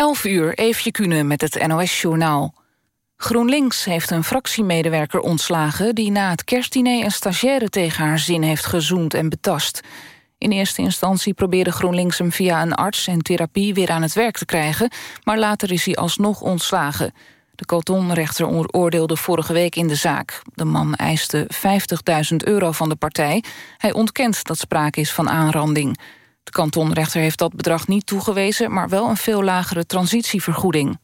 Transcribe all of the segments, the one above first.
11 uur, Eefje Kunnen met het NOS-journaal. GroenLinks heeft een fractiemedewerker ontslagen... die na het kerstdiner een stagiaire tegen haar zin heeft gezoend en betast. In eerste instantie probeerde GroenLinks hem via een arts en therapie... weer aan het werk te krijgen, maar later is hij alsnog ontslagen. De kantonrechter oordeelde vorige week in de zaak. De man eiste 50.000 euro van de partij. Hij ontkent dat sprake is van aanranding. De kantonrechter heeft dat bedrag niet toegewezen... maar wel een veel lagere transitievergoeding.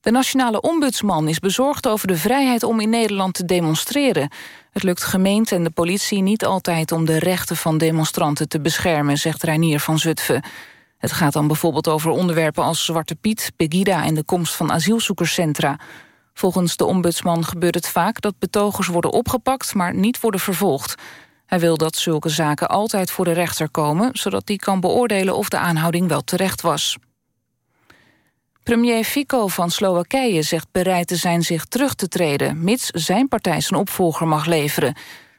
De nationale ombudsman is bezorgd over de vrijheid om in Nederland te demonstreren. Het lukt gemeente en de politie niet altijd om de rechten van demonstranten te beschermen, zegt Reinier van Zutphen. Het gaat dan bijvoorbeeld over onderwerpen als Zwarte Piet, Pegida en de komst van asielzoekerscentra. Volgens de ombudsman gebeurt het vaak dat betogers worden opgepakt, maar niet worden vervolgd. Hij wil dat zulke zaken altijd voor de rechter komen... zodat die kan beoordelen of de aanhouding wel terecht was. Premier Fico van Slowakije zegt bereid te zijn zich terug te treden... mits zijn partij zijn opvolger mag leveren.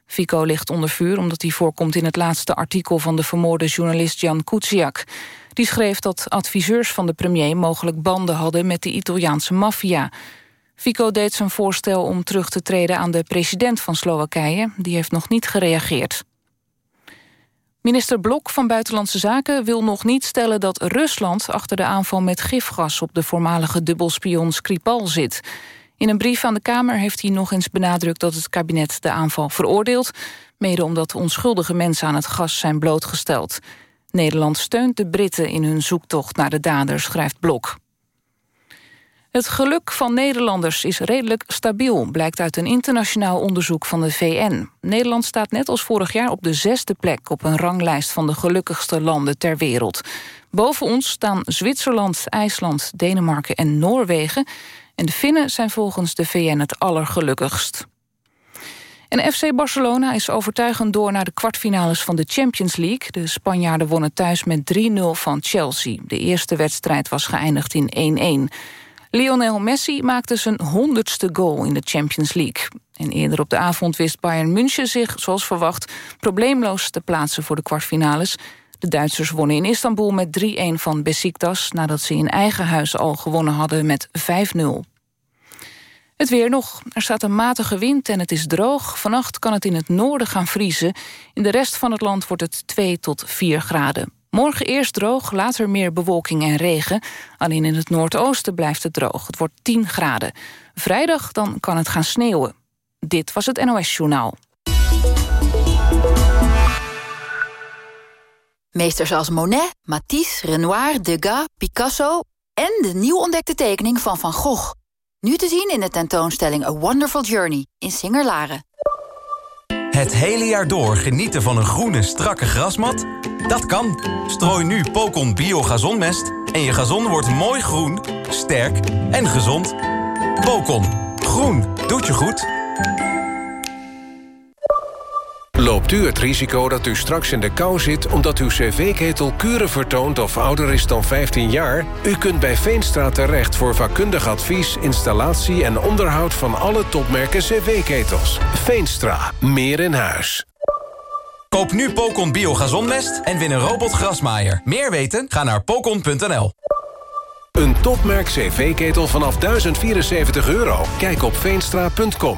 Fico ligt onder vuur omdat hij voorkomt in het laatste artikel... van de vermoorde journalist Jan Kuciak. Die schreef dat adviseurs van de premier mogelijk banden hadden... met de Italiaanse maffia... Fico deed zijn voorstel om terug te treden aan de president van Slowakije. Die heeft nog niet gereageerd. Minister Blok van Buitenlandse Zaken wil nog niet stellen dat Rusland achter de aanval met gifgas op de voormalige dubbelspion Skripal zit. In een brief aan de Kamer heeft hij nog eens benadrukt dat het kabinet de aanval veroordeelt, mede omdat onschuldige mensen aan het gas zijn blootgesteld. Nederland steunt de Britten in hun zoektocht naar de daders, schrijft Blok. Het geluk van Nederlanders is redelijk stabiel... blijkt uit een internationaal onderzoek van de VN. Nederland staat net als vorig jaar op de zesde plek... op een ranglijst van de gelukkigste landen ter wereld. Boven ons staan Zwitserland, IJsland, Denemarken en Noorwegen... en de Finnen zijn volgens de VN het allergelukkigst. En FC Barcelona is overtuigend door naar de kwartfinales van de Champions League. De Spanjaarden wonnen thuis met 3-0 van Chelsea. De eerste wedstrijd was geëindigd in 1-1. Lionel Messi maakte zijn honderdste goal in de Champions League. En eerder op de avond wist Bayern München zich, zoals verwacht... probleemloos te plaatsen voor de kwartfinales. De Duitsers wonnen in Istanbul met 3-1 van Besiktas... nadat ze in eigen huis al gewonnen hadden met 5-0. Het weer nog. Er staat een matige wind en het is droog. Vannacht kan het in het noorden gaan vriezen. In de rest van het land wordt het 2 tot 4 graden. Morgen eerst droog, later meer bewolking en regen. Alleen in het noordoosten blijft het droog. Het wordt 10 graden. Vrijdag dan kan het gaan sneeuwen. Dit was het NOS Journaal. Meesters als Monet, Matisse, Renoir, Degas, Picasso... en de nieuw ontdekte tekening van Van Gogh. Nu te zien in de tentoonstelling A Wonderful Journey in Singer-Laren. Het hele jaar door genieten van een groene, strakke grasmat? Dat kan. Strooi nu Pocon Bio Gazonmest en je gazon wordt mooi groen, sterk en gezond. Pocon. Groen. Doet je goed. Loopt u het risico dat u straks in de kou zit... omdat uw cv-ketel kuren vertoont of ouder is dan 15 jaar? U kunt bij Veenstra terecht voor vakkundig advies... installatie en onderhoud van alle topmerken cv-ketels. Veenstra. Meer in huis. Koop nu Pocon Bio Gazonmest en win een robotgrasmaaier. Meer weten? Ga naar pocon.nl. Een topmerk cv-ketel vanaf 1074 euro. Kijk op veenstra.com.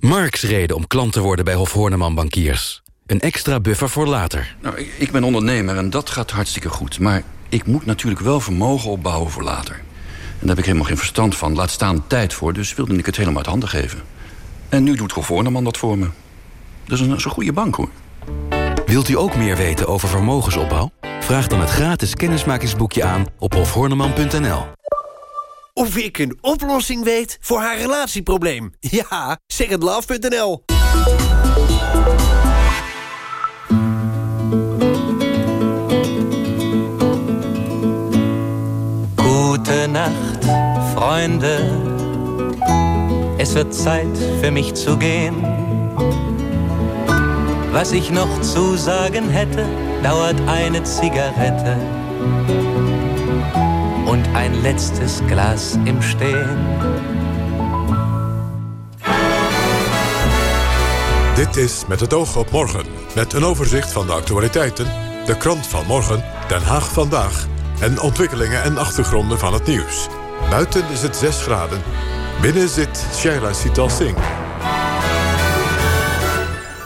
Marks reden om klant te worden bij Hof Horneman Bankiers. Een extra buffer voor later. Nou, ik, ik ben ondernemer en dat gaat hartstikke goed. Maar ik moet natuurlijk wel vermogen opbouwen voor later. En daar heb ik helemaal geen verstand van. Laat staan tijd voor, dus wilde ik het helemaal uit handen geven. En nu doet Hof Horneman dat voor me. Dat is een, dat is een goede bank, hoor. Wilt u ook meer weten over vermogensopbouw? Vraag dan het gratis kennismakingsboekje aan op hofhorneman.nl of ik een oplossing weet voor haar relatieprobleem. Ja, secondlove.nl. Gute Nacht, Freunde. Es wird tijd voor mich zu gehen. Was ik nog te zeggen hätte, dauert eine Zigarette und ein letztes Glas im Stehen. Dit is Met het oog op morgen. Met een overzicht van de actualiteiten, de krant van morgen, Den Haag vandaag... en ontwikkelingen en achtergronden van het nieuws. Buiten is het 6 graden. Binnen zit Shaila Sital Singh.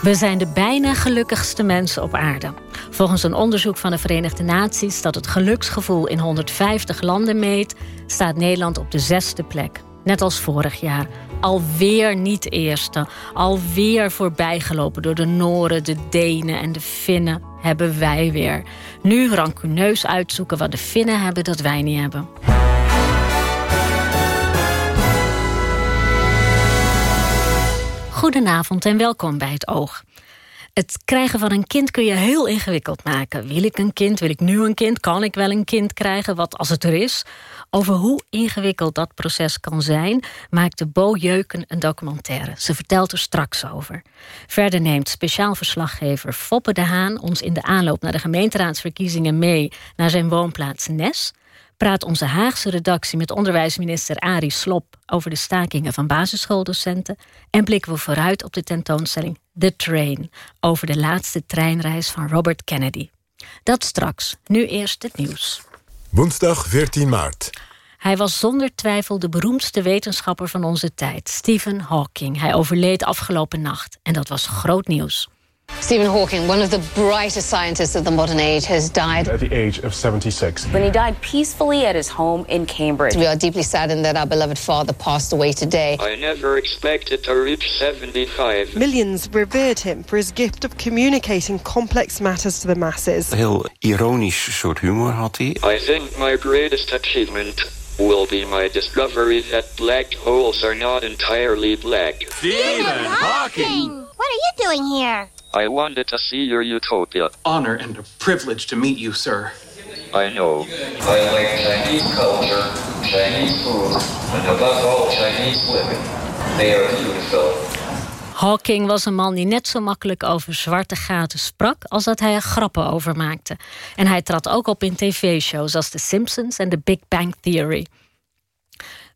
We zijn de bijna gelukkigste mensen op aarde. Volgens een onderzoek van de Verenigde Naties dat het geluksgevoel in 150 landen meet, staat Nederland op de zesde plek. Net als vorig jaar. Alweer niet eerste. Alweer voorbijgelopen door de Noren, de Denen en de Finnen. Hebben wij weer. Nu rancuneus uitzoeken wat de Finnen hebben dat wij niet hebben. Goedenavond en welkom bij het Oog. Het krijgen van een kind kun je heel ingewikkeld maken. Wil ik een kind? Wil ik nu een kind? Kan ik wel een kind krijgen? Wat als het er is? Over hoe ingewikkeld dat proces kan zijn... maakte Bo Jeuken een documentaire. Ze vertelt er straks over. Verder neemt speciaal verslaggever Foppe de Haan... ons in de aanloop naar de gemeenteraadsverkiezingen mee... naar zijn woonplaats Nes praat onze Haagse redactie met onderwijsminister Arie Slop over de stakingen van basisschooldocenten en blikken we vooruit op de tentoonstelling The Train over de laatste treinreis van Robert Kennedy. Dat straks, nu eerst het nieuws. Woensdag 14 maart. Hij was zonder twijfel de beroemdste wetenschapper van onze tijd, Stephen Hawking. Hij overleed afgelopen nacht en dat was groot nieuws. Stephen Hawking, one of the brightest scientists of the modern age, has died at the age of 76. When he died peacefully at his home in Cambridge. We are deeply saddened that our beloved father passed away today. I never expected to reach 75. Millions revered him for his gift of communicating complex matters to the masses. Heel ironisch soort humor had hij. I think my greatest achievement will be my discovery that black holes are not entirely black. Stephen Hawking! What are you doing here? I wanted to see your utopia. Honor and a privilege to meet you, sir. I know. I like Chinese culture, Chinese food, and above all Chinese women. They are beautiful. Hawking was een man die net zo makkelijk over zwarte gaten sprak als dat hij er grappen over maakte. En hij trad ook op in tv-shows als The Simpsons en The Big Bang Theory.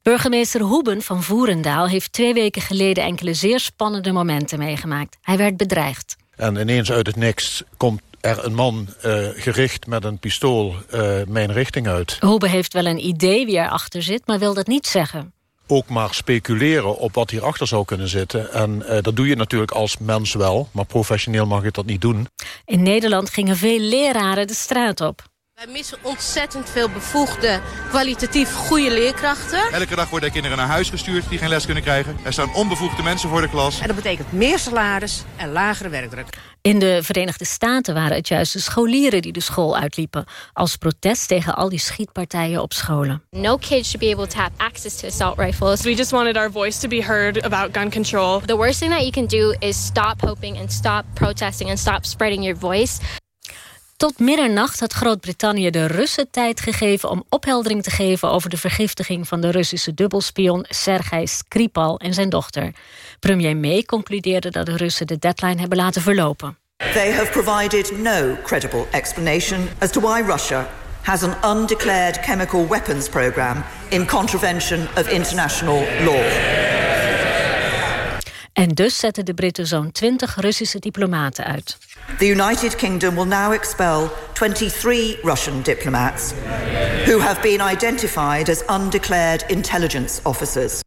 Burgemeester Hoeben van Voerendaal heeft twee weken geleden enkele zeer spannende momenten meegemaakt. Hij werd bedreigd. En ineens uit het niks komt er een man uh, gericht met een pistool uh, mijn richting uit. Hoebe heeft wel een idee wie erachter zit, maar wil dat niet zeggen. Ook maar speculeren op wat hierachter zou kunnen zitten. En uh, dat doe je natuurlijk als mens wel, maar professioneel mag je dat niet doen. In Nederland gingen veel leraren de straat op. Wij missen ontzettend veel bevoegde, kwalitatief goede leerkrachten. Elke dag worden kinderen naar huis gestuurd die geen les kunnen krijgen. Er staan onbevoegde mensen voor de klas. En dat betekent meer salaris en lagere werkdruk. In de Verenigde Staten waren het juist de scholieren die de school uitliepen... als protest tegen al die schietpartijen op scholen. No kid should be able to have access to assault rifles. We just wanted our voice to be heard about gun control. The worst thing that you can do is stop hoping and stop protesting and stop spreading your voice. Tot middernacht had Groot-Brittannië de Russen tijd gegeven om opheldering te geven over de vergiftiging van de Russische dubbelspion Sergei Skripal en zijn dochter. Premier May concludeerde dat de Russen de deadline hebben laten verlopen. They have provided no credible explanation as to why Russia has an undeclared chemical weapons program in contravention of international law. En dus zetten de Britten zo'n 20 Russische diplomaten uit. The United Kingdom will now expel 23 Russian diplomats who have been identified as undeclared intelligence officers.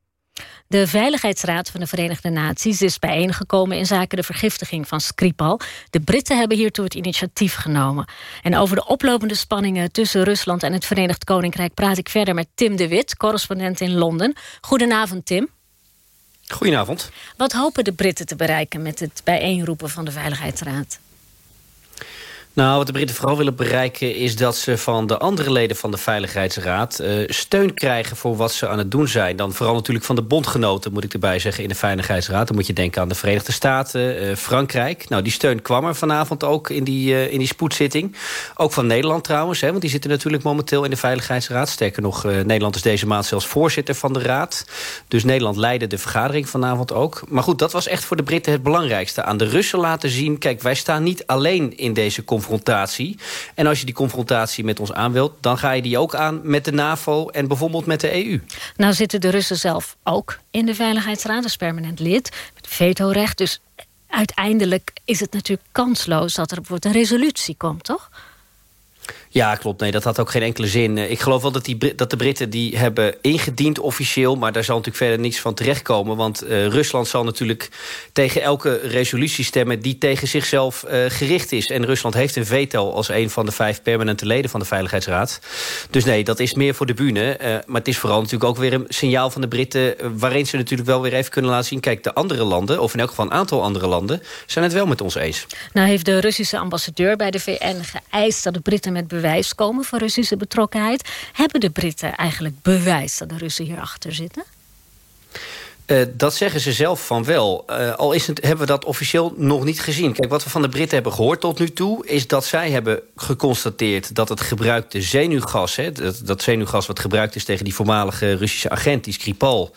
De Veiligheidsraad van de Verenigde Naties is bijeengekomen in zaken de vergiftiging van Skripal. De Britten hebben hiertoe het initiatief genomen. En over de oplopende spanningen tussen Rusland en het Verenigd Koninkrijk praat ik verder met Tim de Wit, correspondent in Londen. Goedenavond, Tim. Goedenavond. Wat hopen de Britten te bereiken met het bijeenroepen van de Veiligheidsraad? Nou, wat de Britten vooral willen bereiken... is dat ze van de andere leden van de Veiligheidsraad... Uh, steun krijgen voor wat ze aan het doen zijn. Dan vooral natuurlijk van de bondgenoten, moet ik erbij zeggen... in de Veiligheidsraad. Dan moet je denken aan de Verenigde Staten, uh, Frankrijk. Nou, die steun kwam er vanavond ook in die, uh, in die spoedzitting. Ook van Nederland trouwens, hè, want die zitten natuurlijk momenteel in de Veiligheidsraad. Sterker nog, Nederland is deze maand zelfs voorzitter van de raad. Dus Nederland leidde de vergadering vanavond ook. Maar goed, dat was echt voor de Britten het belangrijkste. Aan de Russen laten zien, kijk, wij staan niet alleen in deze confrontatie confrontatie. En als je die confrontatie met ons aan wilt... dan ga je die ook aan met de NAVO en bijvoorbeeld met de EU. Nou zitten de Russen zelf ook in de Veiligheidsraad als permanent lid. Met vetorecht, dus uiteindelijk is het natuurlijk kansloos... dat er bijvoorbeeld een resolutie komt, toch? Ja, klopt. Nee, dat had ook geen enkele zin. Ik geloof wel dat, die, dat de Britten die hebben ingediend officieel... maar daar zal natuurlijk verder niets van terechtkomen. Want uh, Rusland zal natuurlijk tegen elke resolutie stemmen... die tegen zichzelf uh, gericht is. En Rusland heeft een veto als een van de vijf permanente leden... van de Veiligheidsraad. Dus nee, dat is meer voor de bühne. Maar het is vooral natuurlijk ook weer een signaal van de Britten... waarin ze natuurlijk wel weer even kunnen laten zien... kijk, de andere landen, of in elk geval een aantal andere landen... zijn het wel met ons eens. Nou heeft de Russische ambassadeur bij de VN geëist... dat de Britten met bewijs komen van Russische betrokkenheid. Hebben de Britten eigenlijk bewijs dat de Russen hierachter zitten? Uh, dat zeggen ze zelf van wel. Uh, al is het, hebben we dat officieel nog niet gezien. Kijk, wat we van de Britten hebben gehoord tot nu toe... is dat zij hebben geconstateerd dat het gebruikte zenuwgas... Hè, dat, dat zenuwgas wat gebruikt is tegen die voormalige Russische agent... die Skripal,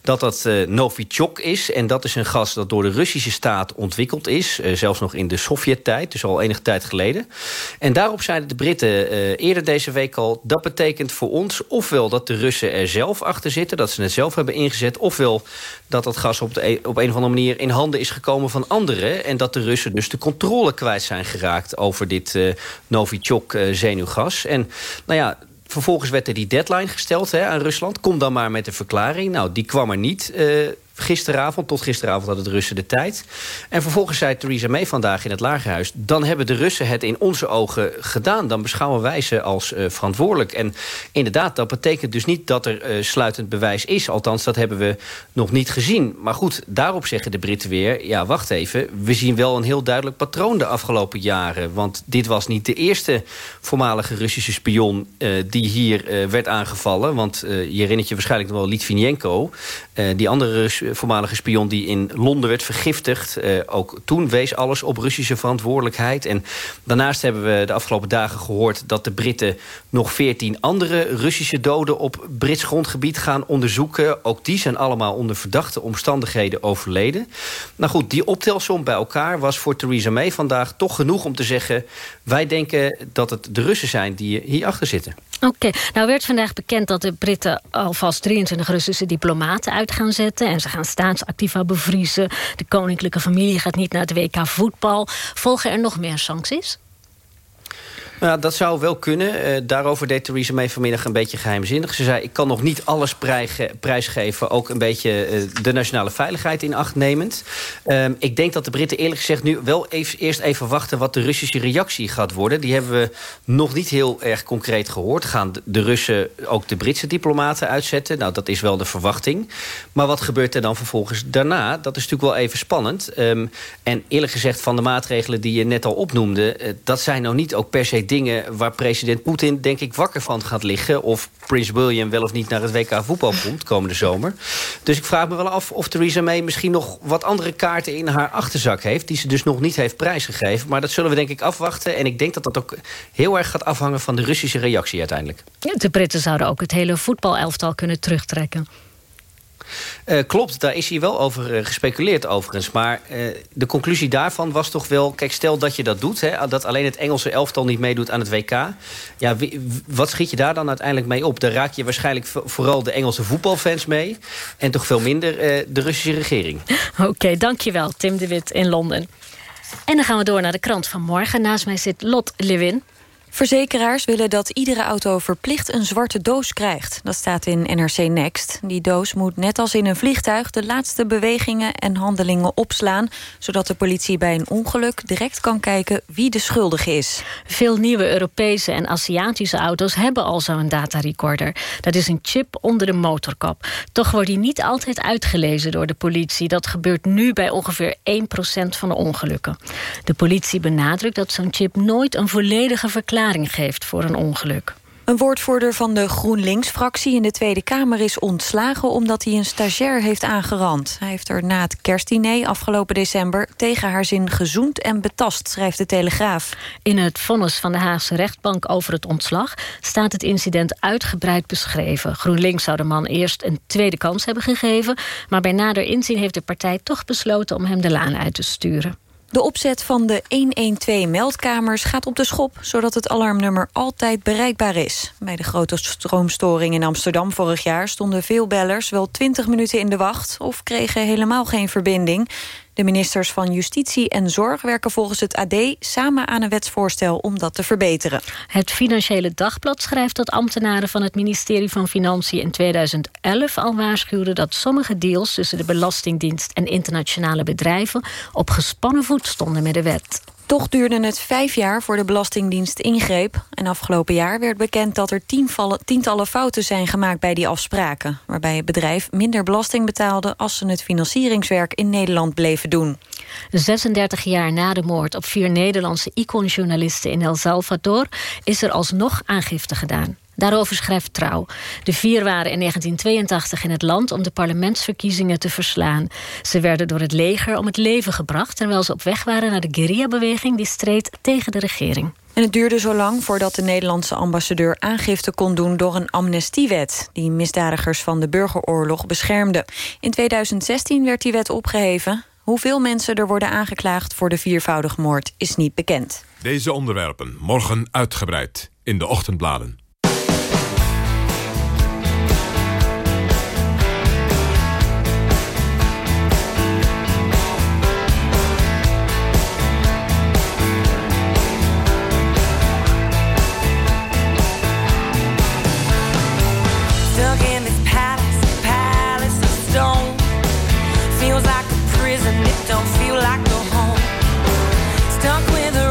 dat dat uh, Novichok is. En dat is een gas dat door de Russische staat ontwikkeld is. zelfs nog in de Sovjet-tijd, dus al enige tijd geleden. En daarop zeiden de Britten eerder deze week al... dat betekent voor ons ofwel dat de Russen er zelf achter zitten... dat ze het zelf hebben ingezet, ofwel dat dat gas op, de, e- op een of andere manier in handen is gekomen van anderen... en dat de Russen dus de controle kwijt zijn geraakt over dit uh, Novichok-zenuwgas. Uh, en nou ja, vervolgens werd er die deadline gesteld hè, aan Rusland. Kom dan maar met een verklaring. Nou, die kwam er niet. Uh, gisteravond, tot gisteravond hadden de Russen de tijd. En vervolgens zei Theresa May vandaag in het Lagerhuis... dan hebben de Russen het in onze ogen gedaan. Dan beschouwen wij ze als uh, verantwoordelijk. En inderdaad, dat betekent dus niet dat er uh, sluitend bewijs is. Althans, dat hebben we nog niet gezien. Maar goed, daarop zeggen de Britten weer... ja, wacht even, we zien wel een heel duidelijk patroon de afgelopen jaren. Want dit was niet de eerste voormalige Russische spion... Uh, die hier werd aangevallen. Want je herinnert je waarschijnlijk nog wel Litvinenko... die andere voormalige spion die in Londen werd vergiftigd. Uh, ook toen wees alles op Russische verantwoordelijkheid. En daarnaast hebben we de afgelopen dagen gehoord... dat de Britten nog veertien andere Russische doden... op Brits grondgebied gaan onderzoeken. Ook die zijn allemaal onder verdachte omstandigheden overleden. Nou goed, die optelsom bij elkaar was voor Theresa May vandaag toch genoeg om te zeggen... wij denken dat het de Russen zijn die hierachter zitten. Oké, nou werd vandaag bekend dat de Britten alvast 23 Russische diplomaten uit gaan zetten. En ze gaan staatsactiva bevriezen. De koninklijke familie gaat niet naar het WK voetbal. Volgen er nog meer sancties? Nou, dat zou wel kunnen. Uh, daarover deed Theresa May vanmiddag een beetje geheimzinnig. Ze zei, ik kan nog niet alles prijsgeven. Ook een beetje uh, de nationale veiligheid in acht nemend. Uh, ik denk dat de Britten eerlijk gezegd nu wel even, eerst even wachten... wat de Russische reactie gaat worden. Die hebben we nog niet heel erg concreet gehoord. Gaan de Russen ook de Britse diplomaten uitzetten? Nou, dat is wel de verwachting. Maar wat gebeurt er dan vervolgens daarna? Dat is natuurlijk wel even spannend. Um, en eerlijk gezegd, van de maatregelen die je net al opnoemde... Uh, dat zijn nou niet ook per se dingen waar president Poetin denk ik wakker van gaat liggen... of Prins William wel of niet naar het WK voetbal komt komende zomer. Dus ik vraag me wel af of Theresa May misschien nog wat andere kaarten in haar achterzak heeft... die ze dus nog niet heeft prijsgegeven. Maar dat zullen we denk ik afwachten. En ik denk dat dat ook heel erg gaat afhangen van de Russische reactie uiteindelijk. De Britten zouden ook het hele voetbalelftal kunnen terugtrekken. Uh, klopt, daar is hier wel over uh, gespeculeerd overigens. Maar uh, de conclusie daarvan was toch wel... kijk, stel dat je dat doet, hè, dat alleen het Engelse elftal niet meedoet aan het WK... ja, wat schiet je daar dan uiteindelijk mee op? Daar raak je waarschijnlijk vooral de Engelse voetbalfans mee... en toch veel minder de Russische regering. Oké, dankjewel, Tim de Wit in Londen. En dan gaan we door naar de krant van morgen. Naast mij zit Lot Lewin. Verzekeraars willen dat iedere auto verplicht een zwarte doos krijgt. Dat staat in NRC Next. Die doos moet net als in een vliegtuig de laatste bewegingen en handelingen opslaan... zodat de politie bij een ongeluk direct kan kijken wie de schuldige is. Veel nieuwe Europese en Aziatische auto's hebben al zo'n datarecorder. Dat is een chip onder de motorkap. Toch wordt die niet altijd uitgelezen door de politie. Dat gebeurt nu bij ongeveer 1% van de ongelukken. De politie benadrukt dat zo'n chip nooit een volledige verklaring geeft voor een ongeluk. Een woordvoerder van de GroenLinks-fractie in de Tweede Kamer is ontslagen omdat hij een stagiair heeft aangerand. Hij heeft er na het kerstdiner afgelopen december tegen haar zin gezoend en betast, schrijft de Telegraaf. In het vonnis van de Haagse rechtbank over het ontslag staat het incident uitgebreid beschreven. GroenLinks zou de man eerst een tweede kans hebben gegeven, maar bij nader inzien heeft de partij toch besloten om hem de laan uit te sturen. De opzet van de 112-meldkamers gaat op de schop... zodat het alarmnummer altijd bereikbaar is. Bij de grote stroomstoring in Amsterdam vorig jaar... stonden veel bellers wel 20 minuten in de wacht... of kregen helemaal geen verbinding. De ministers van Justitie en Zorg werken volgens het AD... samen aan een wetsvoorstel om dat te verbeteren. Het Financiële Dagblad schrijft dat ambtenaren van het ministerie van Financiën... in 2011 al waarschuwden dat sommige deals... tussen de Belastingdienst en internationale bedrijven... op gespannen voet stonden met de wet. Toch duurde het vijf jaar voor de Belastingdienst ingreep. En afgelopen jaar werd bekend dat er tientallen fouten zijn gemaakt bij die afspraken. Waarbij het bedrijf minder belasting betaalde als ze het financieringswerk in Nederland bleven doen. 36 jaar na de moord op vier Nederlandse iconjournalisten in El Salvador is er alsnog aangifte gedaan. Daarover schrijft Trouw. De vier waren in 1982 in het land om de parlementsverkiezingen te verslaan. Ze werden door het leger om het leven gebracht... terwijl ze op weg waren naar de guerrilla-beweging... die streed tegen de regering. En het duurde zo lang voordat de Nederlandse ambassadeur aangifte kon doen door een amnestiewet die misdadigers van de burgeroorlog beschermde. In 2016 werd die wet opgeheven. Hoeveel mensen er worden aangeklaagd voor de viervoudige moord is niet bekend. Deze onderwerpen morgen uitgebreid in de ochtendbladen. feels like a prison, it don't feel like a home. Stuck with a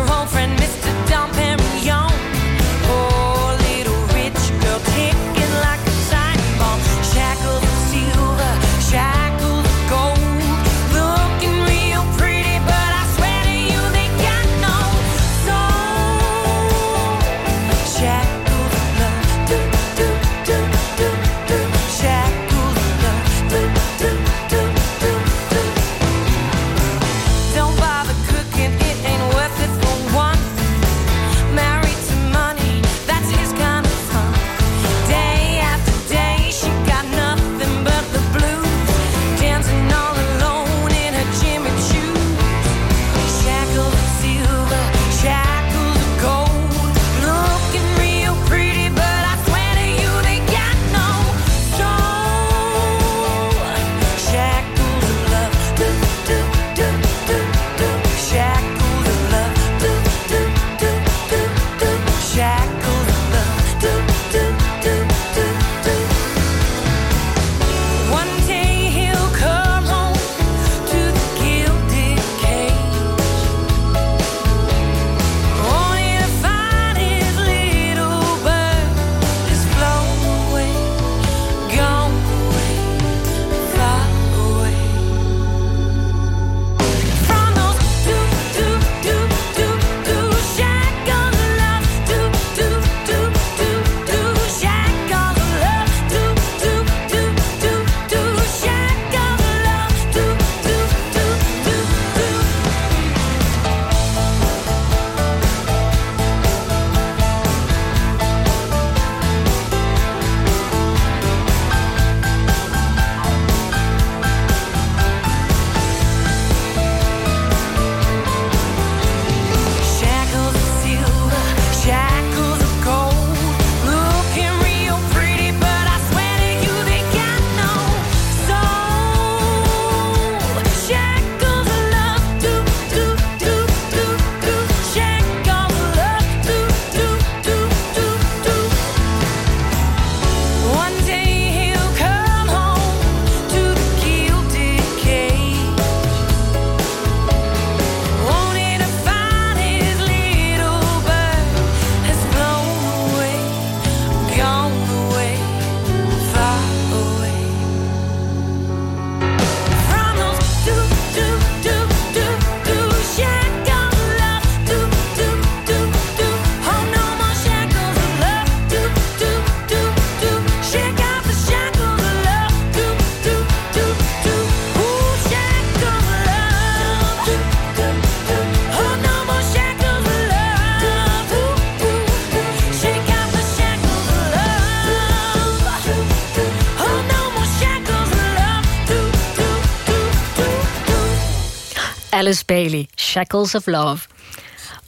Shackles of Love.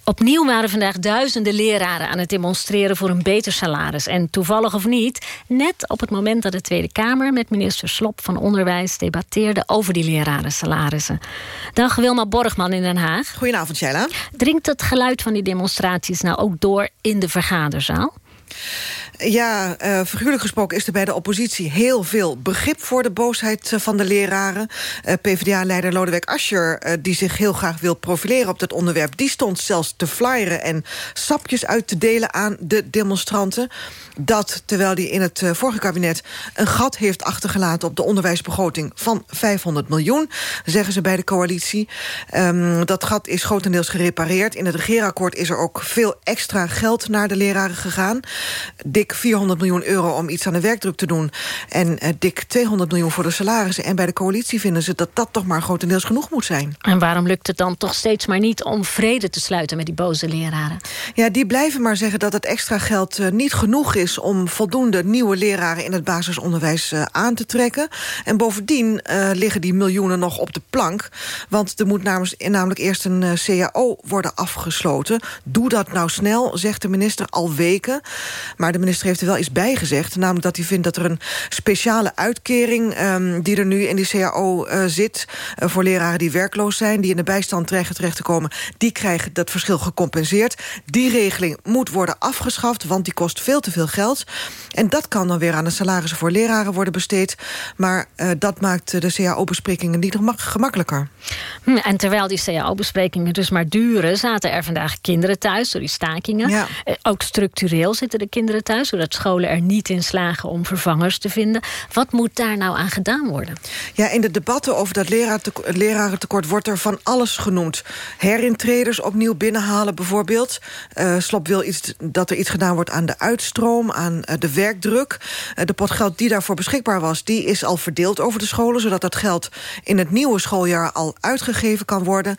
Opnieuw waren vandaag duizenden leraren aan het demonstreren voor een beter salaris. En toevallig of niet, net op het moment dat de Tweede Kamer met minister Slop van Onderwijs debatteerde over die lerarensalarissen. Dag Wilma Borgman in Den Haag. Goedenavond, Jella. Dringt het geluid van die demonstraties nou ook door in de vergaderzaal? Ja, uh, figuurlijk gesproken is er bij de oppositie heel veel begrip voor de boosheid uh, van de leraren. Uh, PvdA-leider Lodewijk Asscher, die zich heel graag wil profileren op dat onderwerp, die stond zelfs te flyeren en sapjes uit te delen aan de demonstranten. Dat terwijl hij in het vorige kabinet een gat heeft achtergelaten op de onderwijsbegroting van 500 miljoen, zeggen ze bij de coalitie. Um, dat gat is grotendeels gerepareerd. In het regeerakkoord is er ook veel extra geld naar de leraren gegaan. Dik 400 miljoen euro om iets aan de werkdruk te doen... en uh, dik 200 miljoen voor de salarissen. En bij de coalitie vinden ze dat dat toch maar grotendeels genoeg moet zijn. En waarom lukt het dan toch steeds maar niet om vrede te sluiten... met die boze leraren? Ja, die blijven maar zeggen dat het extra geld uh, niet genoeg is... om voldoende nieuwe leraren in het basisonderwijs uh, aan te trekken. En bovendien liggen die miljoenen nog op de plank. Want er moet namens, namelijk eerst een CAO worden afgesloten. Doe dat nou snel, zegt de minister al weken. Maar de minister minister heeft er wel iets bij gezegd. Namelijk dat hij vindt dat er een speciale uitkering... Um, die er nu in die CAO uh, zit... Uh, voor leraren die werkloos zijn... die in de bijstand terecht, terecht te komen... die krijgen dat verschil gecompenseerd. Die regeling moet worden afgeschaft... want die kost veel te veel geld. En dat kan dan weer aan de salarissen voor leraren worden besteed. Maar uh, dat maakt de CAO-besprekingen niet gemakkelijker. Hm, en terwijl die CAO-besprekingen dus maar duren... zaten er vandaag kinderen thuis door die stakingen. Ja. ook structureel zitten de kinderen thuis zodat scholen er niet in slagen om vervangers te vinden. Wat moet daar nou aan gedaan worden? Ja, in de debatten over dat lerarentekort wordt er van alles genoemd. Herintreders opnieuw binnenhalen bijvoorbeeld. Uh, Slop wil iets, dat er iets gedaan wordt aan de uitstroom, aan uh, de werkdruk. Uh, de pot geld die daarvoor beschikbaar was, die is al verdeeld over de scholen... zodat dat geld in het nieuwe schooljaar al uitgegeven kan worden.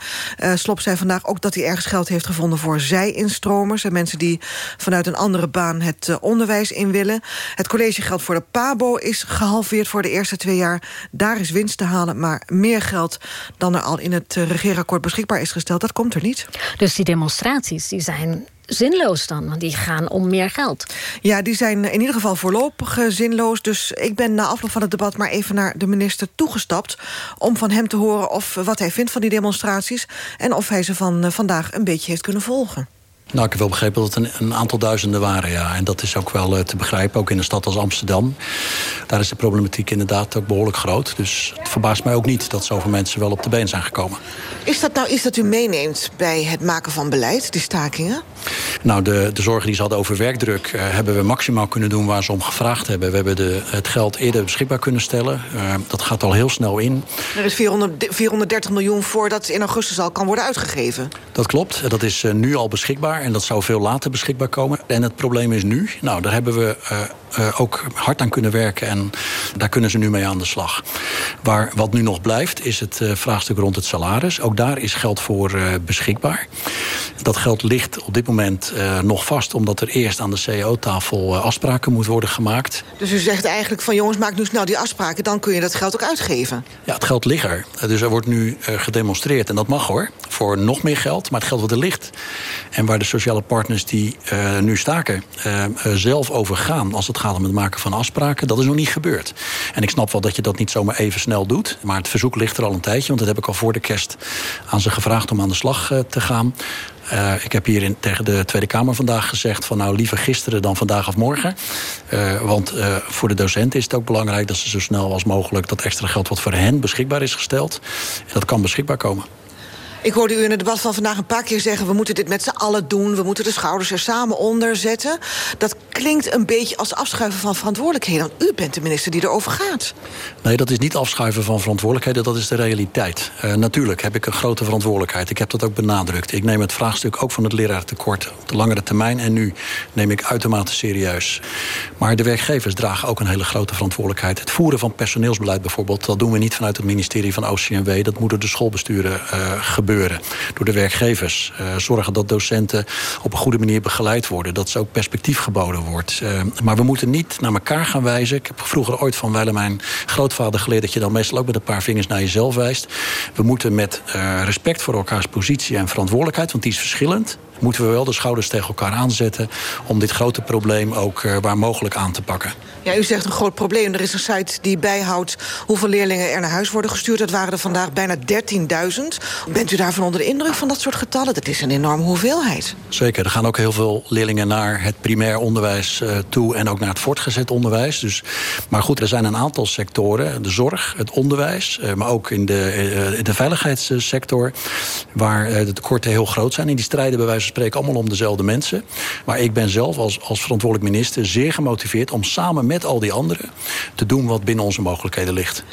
Slop zei vandaag ook dat hij ergens geld heeft gevonden voor zij-instromers... en mensen die vanuit een andere baan het in willen. Het collegegeld voor de PABO is gehalveerd voor de eerste twee jaar. Daar is winst te halen, maar meer geld dan er al in het uh, regeerakkoord beschikbaar is gesteld, dat komt er niet. Dus die demonstraties die zijn zinloos dan? Want die gaan om meer geld. Ja, die zijn in ieder geval voorlopig uh, zinloos. Dus ik ben na afloop van het debat maar even naar de minister toegestapt... om van hem te horen of wat hij vindt van die demonstraties... en of hij ze van uh, vandaag een beetje heeft kunnen volgen. Nou, ik heb wel begrepen dat het een, een, aantal duizenden waren, ja. En dat is ook wel uh, te begrijpen, ook in een stad als Amsterdam. Daar is de problematiek inderdaad ook behoorlijk groot. Dus het verbaast mij ook niet dat zoveel mensen wel op de been zijn gekomen. Is dat nou iets dat u meeneemt bij het maken van beleid, die stakingen? Nou, de, de zorgen die ze hadden over werkdruk... Uh, hebben we maximaal kunnen doen waar ze om gevraagd hebben. We hebben de, het geld eerder beschikbaar kunnen stellen. Uh, dat gaat al heel snel in. Er is 400, 430 miljoen voordat in augustus al kan worden uitgegeven. Dat klopt. Dat is nu al beschikbaar. En dat zou veel later beschikbaar komen. En het probleem is nu, nou, daar hebben we uh, uh, ook hard aan kunnen werken. En daar kunnen ze nu mee aan de slag. Waar, wat nu nog blijft, is het uh, vraagstuk rond het salaris. Ook daar is geld voor beschikbaar. Dat geld ligt op dit moment nog vast... omdat er eerst aan de CEO-tafel afspraken moeten worden gemaakt. Dus u zegt eigenlijk van jongens, maak nu snel die afspraken... dan kun je dat geld ook uitgeven. Ja, het geld ligt er. Dus er wordt nu gedemonstreerd. En dat mag hoor, voor nog meer geld. Maar het geld wat er ligt... en waar de sociale partners die uh, nu staken uh, zelf over gaan... als het gaat om het maken van afspraken, dat is nog niet gebeurd. En ik snap wel dat je dat niet zomaar even snel doet. Maar het verzoek ligt er al een tijdje. Want dat heb ik al voor de kerst aan ze gevraagd om aan de slag te gaan. Ik heb hier in, tegen de Tweede Kamer vandaag gezegd... van nou liever gisteren dan vandaag of morgen. Want voor de docenten is het ook belangrijk... dat ze zo snel als mogelijk dat extra geld wat voor hen beschikbaar is gesteld... dat kan beschikbaar komen. Ik hoorde u in het debat van vandaag een paar keer zeggen... we moeten dit met z'n allen doen, we moeten de schouders er samen onder zetten. Dat klinkt een beetje als afschuiven van verantwoordelijkheden. Want u bent de minister die erover gaat. Nee, dat is niet afschuiven van verantwoordelijkheden, dat is de realiteit. Uh, natuurlijk heb ik een grote verantwoordelijkheid. Ik heb dat ook benadrukt. Ik neem het vraagstuk ook van het leraartekort op de langere termijn... en nu neem ik uitermate serieus. Maar de werkgevers dragen ook een hele grote verantwoordelijkheid. Het voeren van personeelsbeleid bijvoorbeeld... dat doen we niet vanuit het ministerie van OCMW. Dat moeten de schoolbesturen uh, gebeuren Door de werkgevers. Uh, zorgen dat docenten op een goede manier begeleid worden. Dat ze ook perspectief geboden wordt. Uh, maar we moeten niet naar elkaar gaan wijzen. Ik heb vroeger ooit van Weile mijn grootvader geleerd... dat je dan meestal ook met een paar vingers naar jezelf wijst. We moeten met uh, respect voor elkaars positie en verantwoordelijkheid... want die is verschillend moeten we wel de schouders tegen elkaar aanzetten... om dit grote probleem ook uh, waar mogelijk aan te pakken. Ja, u zegt een groot probleem. Er is een site die bijhoudt hoeveel leerlingen er naar huis worden gestuurd. Dat waren er vandaag bijna 13.000. Bent u daarvan onder de indruk van dat soort getallen? Dat is een enorme hoeveelheid. Zeker. Er gaan ook heel veel leerlingen naar het primair onderwijs uh, toe... en ook naar het voortgezet onderwijs. Dus, maar goed, er zijn een aantal sectoren. De zorg, het onderwijs, uh, maar ook in de, in de veiligheidssector... waar de tekorten heel groot zijn. En die strijden bij wijze van spreken allemaal om dezelfde mensen. Maar ik ben zelf als, als verantwoordelijk minister zeer gemotiveerd... om samen met al die anderen te doen wat binnen onze mogelijkheden ligt.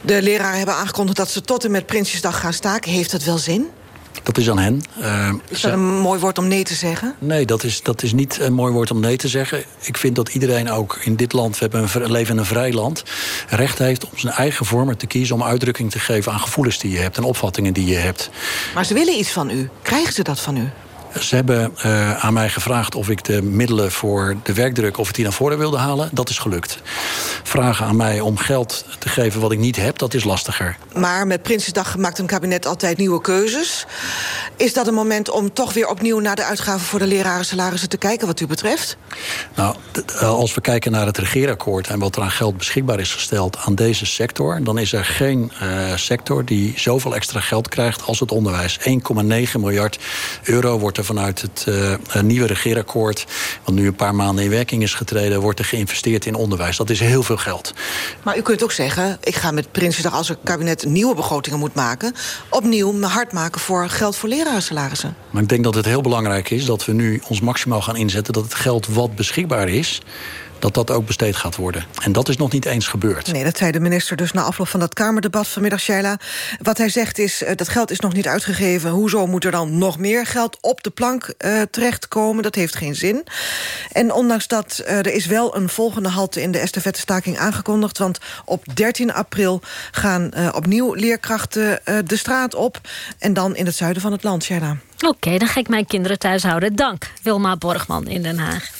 De leraren hebben aangekondigd dat ze tot en met Prinsjesdag gaan staken. Heeft dat wel zin? Dat is aan hen. Uh, is dat een mooi woord om nee te zeggen? Nee, dat is, dat is niet een mooi woord om nee te zeggen. Ik vind dat iedereen ook in dit land, we hebben een, leven in een vrij land... recht heeft om zijn eigen vormen te kiezen... om uitdrukking te geven aan gevoelens die je hebt en opvattingen die je hebt. Maar ze willen iets van u. Krijgen ze dat van u? Ze hebben uh, aan mij gevraagd of ik de middelen voor de werkdruk... of ik die naar voren wilde halen. Dat is gelukt. Vragen aan mij om geld te geven wat ik niet heb, dat is lastiger. Maar met Prinsjesdag maakt een kabinet altijd nieuwe keuzes. Is dat een moment om toch weer opnieuw naar de uitgaven... voor de leraren salarissen te kijken wat u betreft? Nou, als we kijken naar het regeerakkoord... en wat er aan geld beschikbaar is gesteld aan deze sector... dan is er geen uh, sector die zoveel extra geld krijgt als het onderwijs. 1,9 miljard euro wordt er vanuit het uh, nieuwe regeerakkoord... wat nu een paar maanden in werking is getreden... wordt er geïnvesteerd in onderwijs. Dat is heel veel geld. Maar u kunt ook zeggen... ik ga met Prinsjesdag als het kabinet nieuwe begrotingen moet maken... opnieuw me hard maken voor geld voor Maar ik denk dat het heel belangrijk is dat we nu ons maximaal gaan inzetten... dat het geld wat beschikbaar is dat dat ook besteed gaat worden. En dat is nog niet eens gebeurd. Nee, dat zei de minister dus na afloop van dat Kamerdebat vanmiddag, Shaila. Wat hij zegt is, uh, dat geld is nog niet uitgegeven. Hoezo moet er dan nog meer geld op de plank uh, terechtkomen? Dat heeft geen zin. En ondanks dat, uh, er is wel een volgende halte in de estafette-staking aangekondigd. Want op 13 april gaan opnieuw leerkrachten de straat op. En dan in het zuiden van het land, Shaila. Oké, okay, dan ga ik mijn kinderen thuis houden. Dank, Wilma Borgman in Den Haag.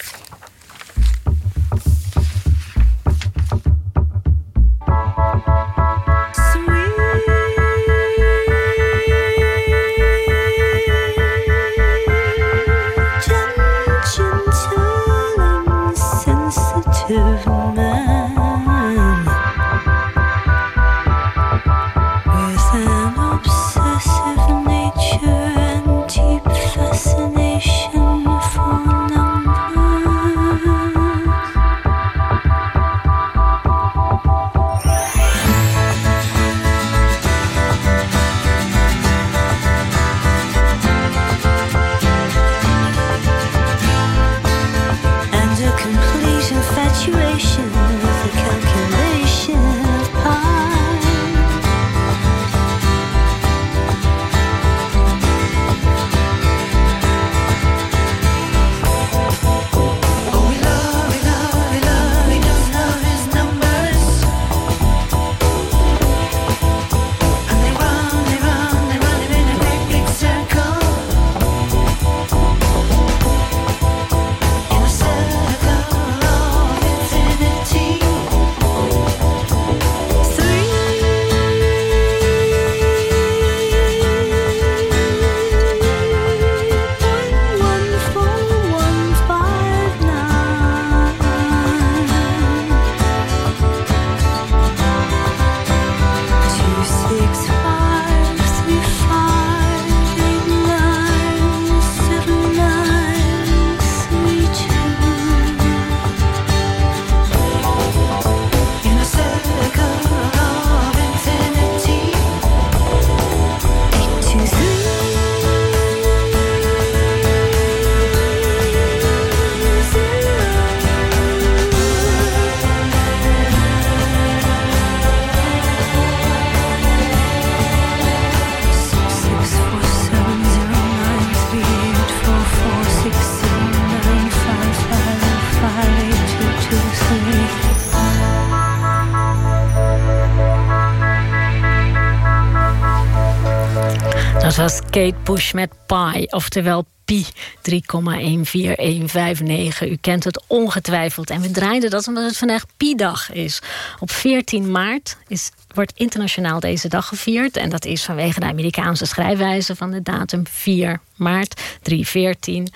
Kate Bush met Pi, oftewel Pi 3,14159. U kent het ongetwijfeld. En we draaiden dat omdat het vandaag Pi-dag is. Op 14 maart is, wordt internationaal deze dag gevierd. En dat is vanwege de Amerikaanse schrijfwijze van de datum 4 maart 314.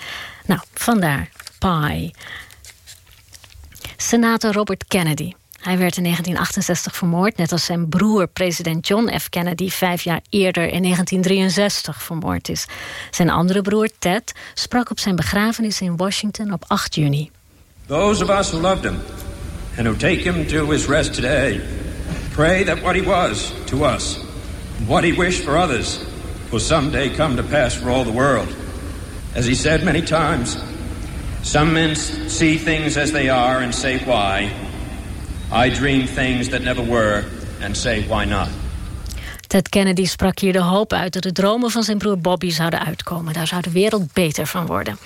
Nou, vandaar Pi. Senator Robert Kennedy. Hij werd in 1968 vermoord, net als zijn broer president John F. Kennedy vijf jaar eerder in 1963 vermoord is. Zijn andere broer Ted sprak op zijn begrafenis in Washington op 8 juni. Those of us who loved him and who take him to his rest today, pray that what he was to us, what he wished for others, will someday come to pass for all the world. As he said many times, some men see things as they are and say why. I dream things that never were and say why not. Ted Kennedy sprak hier de hoop uit dat de dromen van zijn broer Bobby zouden uitkomen. Daar zou de wereld beter van worden.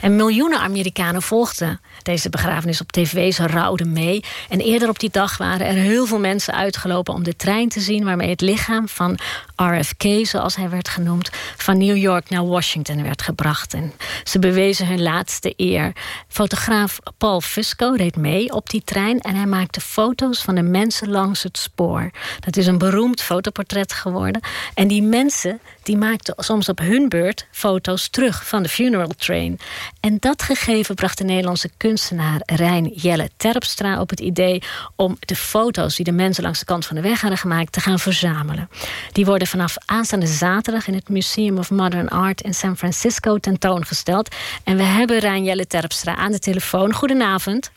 En miljoenen Amerikanen volgden deze begrafenis op tv. Ze rouwden mee. En eerder op die dag waren er heel veel mensen uitgelopen... om de trein te zien waarmee het lichaam van RFK, zoals hij werd genoemd... van New York naar Washington werd gebracht. En ze bewezen hun laatste eer. Fotograaf Paul Fusco reed mee op die trein... en hij maakte foto's van de mensen langs het spoor. Dat is een beroemd fotoportret geworden. En die mensen die maakten soms op hun beurt foto's terug van de funeral train. En dat gegeven bracht de Nederlandse kunstenaar Rijn Jelle Terpstra op het idee om de foto's die de mensen langs de kant van de weg hadden gemaakt te gaan verzamelen. Die worden vanaf aanstaande zaterdag in het Museum of Modern Art in San Francisco tentoongesteld. En we hebben Rijn Jelle Terpstra aan de telefoon. Goedenavond.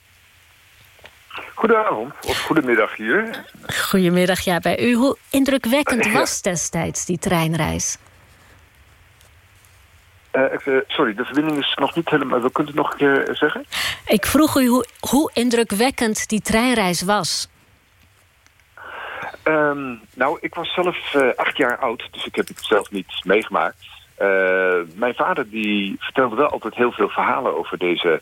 Goedenavond, of goedemiddag hier. Goedemiddag, ja, bij u. Hoe indrukwekkend was destijds die treinreis? Uh, sorry, de verbinding is nog niet helemaal... We kunt het nog een keer zeggen? Ik vroeg u hoe, hoe indrukwekkend die treinreis was. Um, nou, ik was zelf uh, acht jaar oud, dus ik heb het zelf niet meegemaakt. Uh, mijn vader die vertelde wel altijd heel veel verhalen over deze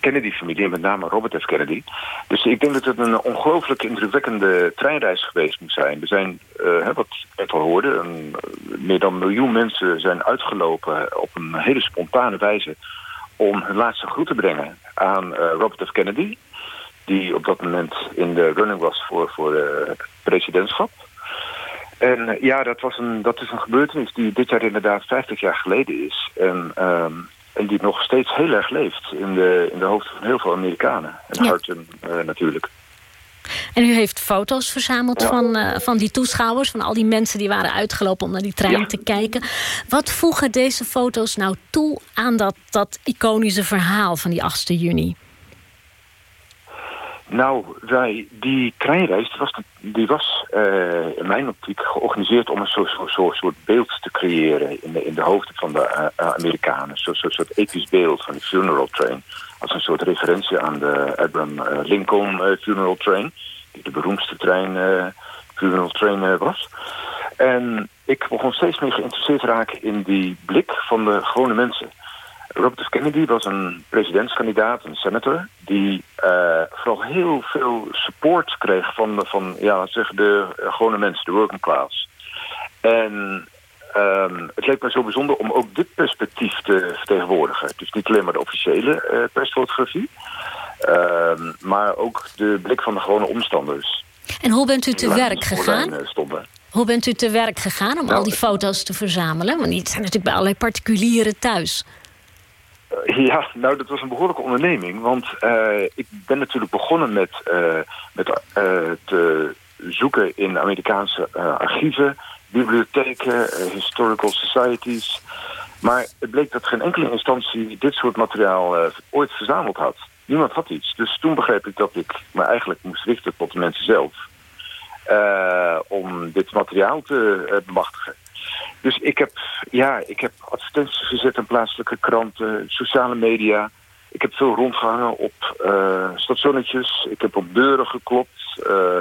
Kennedy-familie, en met name Robert F. Kennedy. Dus ik denk dat het een ongelooflijk indrukwekkende treinreis geweest moet zijn. Er zijn, uh, wat ik net al hoorde, een, meer dan een miljoen mensen zijn uitgelopen op een hele spontane wijze om hun laatste groet te brengen aan Robert F. Kennedy, die op dat moment in de running was voor, voor presidentschap. En ja, dat, was een, dat is een gebeurtenis die dit jaar inderdaad 50 jaar geleden is. En um, en die nog steeds heel erg leeft in de, in de hoofden van heel veel Amerikanen. En ja. harten uh, natuurlijk. En u heeft foto's verzameld ja. van, uh, van die toeschouwers... van al die mensen die waren uitgelopen om naar die trein ja. te kijken. Wat voegen deze foto's nou toe aan dat, dat iconische verhaal van die 8 juni? Nou, wij, die treinreis die was, die was uh, in mijn optiek georganiseerd om een soort, soort, soort beeld te creëren in de, in de hoofden van de uh, Amerikanen. Zo'n soort, soort episch beeld van de funeral train. Als een soort referentie aan de Abraham Lincoln funeral train. Die de beroemdste trein, funeral train was. En ik begon steeds meer geïnteresseerd te raken in die blik van de gewone mensen. Robert F. Kennedy was een presidentskandidaat, een senator... die uh, vooral heel veel support kreeg van, van ja, zeggen de gewone mensen, de working class. En um, het leek mij zo bijzonder om ook dit perspectief te vertegenwoordigen. Dus niet alleen maar de officiële uh, persfotografie... Uh, maar ook de blik van de gewone omstanders. En hoe bent u te werk gegaan? Hoe bent u te werk gegaan om nou, al die foto's te verzamelen? Want die zijn natuurlijk bij allerlei particulieren thuis. Ja, nou, dat was een behoorlijke onderneming. Want uh, ik ben natuurlijk begonnen met, uh, met te zoeken in Amerikaanse archieven, bibliotheken, historical societies. Maar het bleek dat geen enkele instantie dit soort materiaal ooit verzameld had. Niemand had iets. Dus toen begreep ik dat ik me eigenlijk moest richten tot de mensen zelf. om dit materiaal te bemachtigen. Dus ik heb, ja, ik heb advertenties gezet in plaatselijke kranten, sociale media. Ik heb veel rondgehangen op uh, stationnetjes. Ik heb op deuren geklopt. Uh,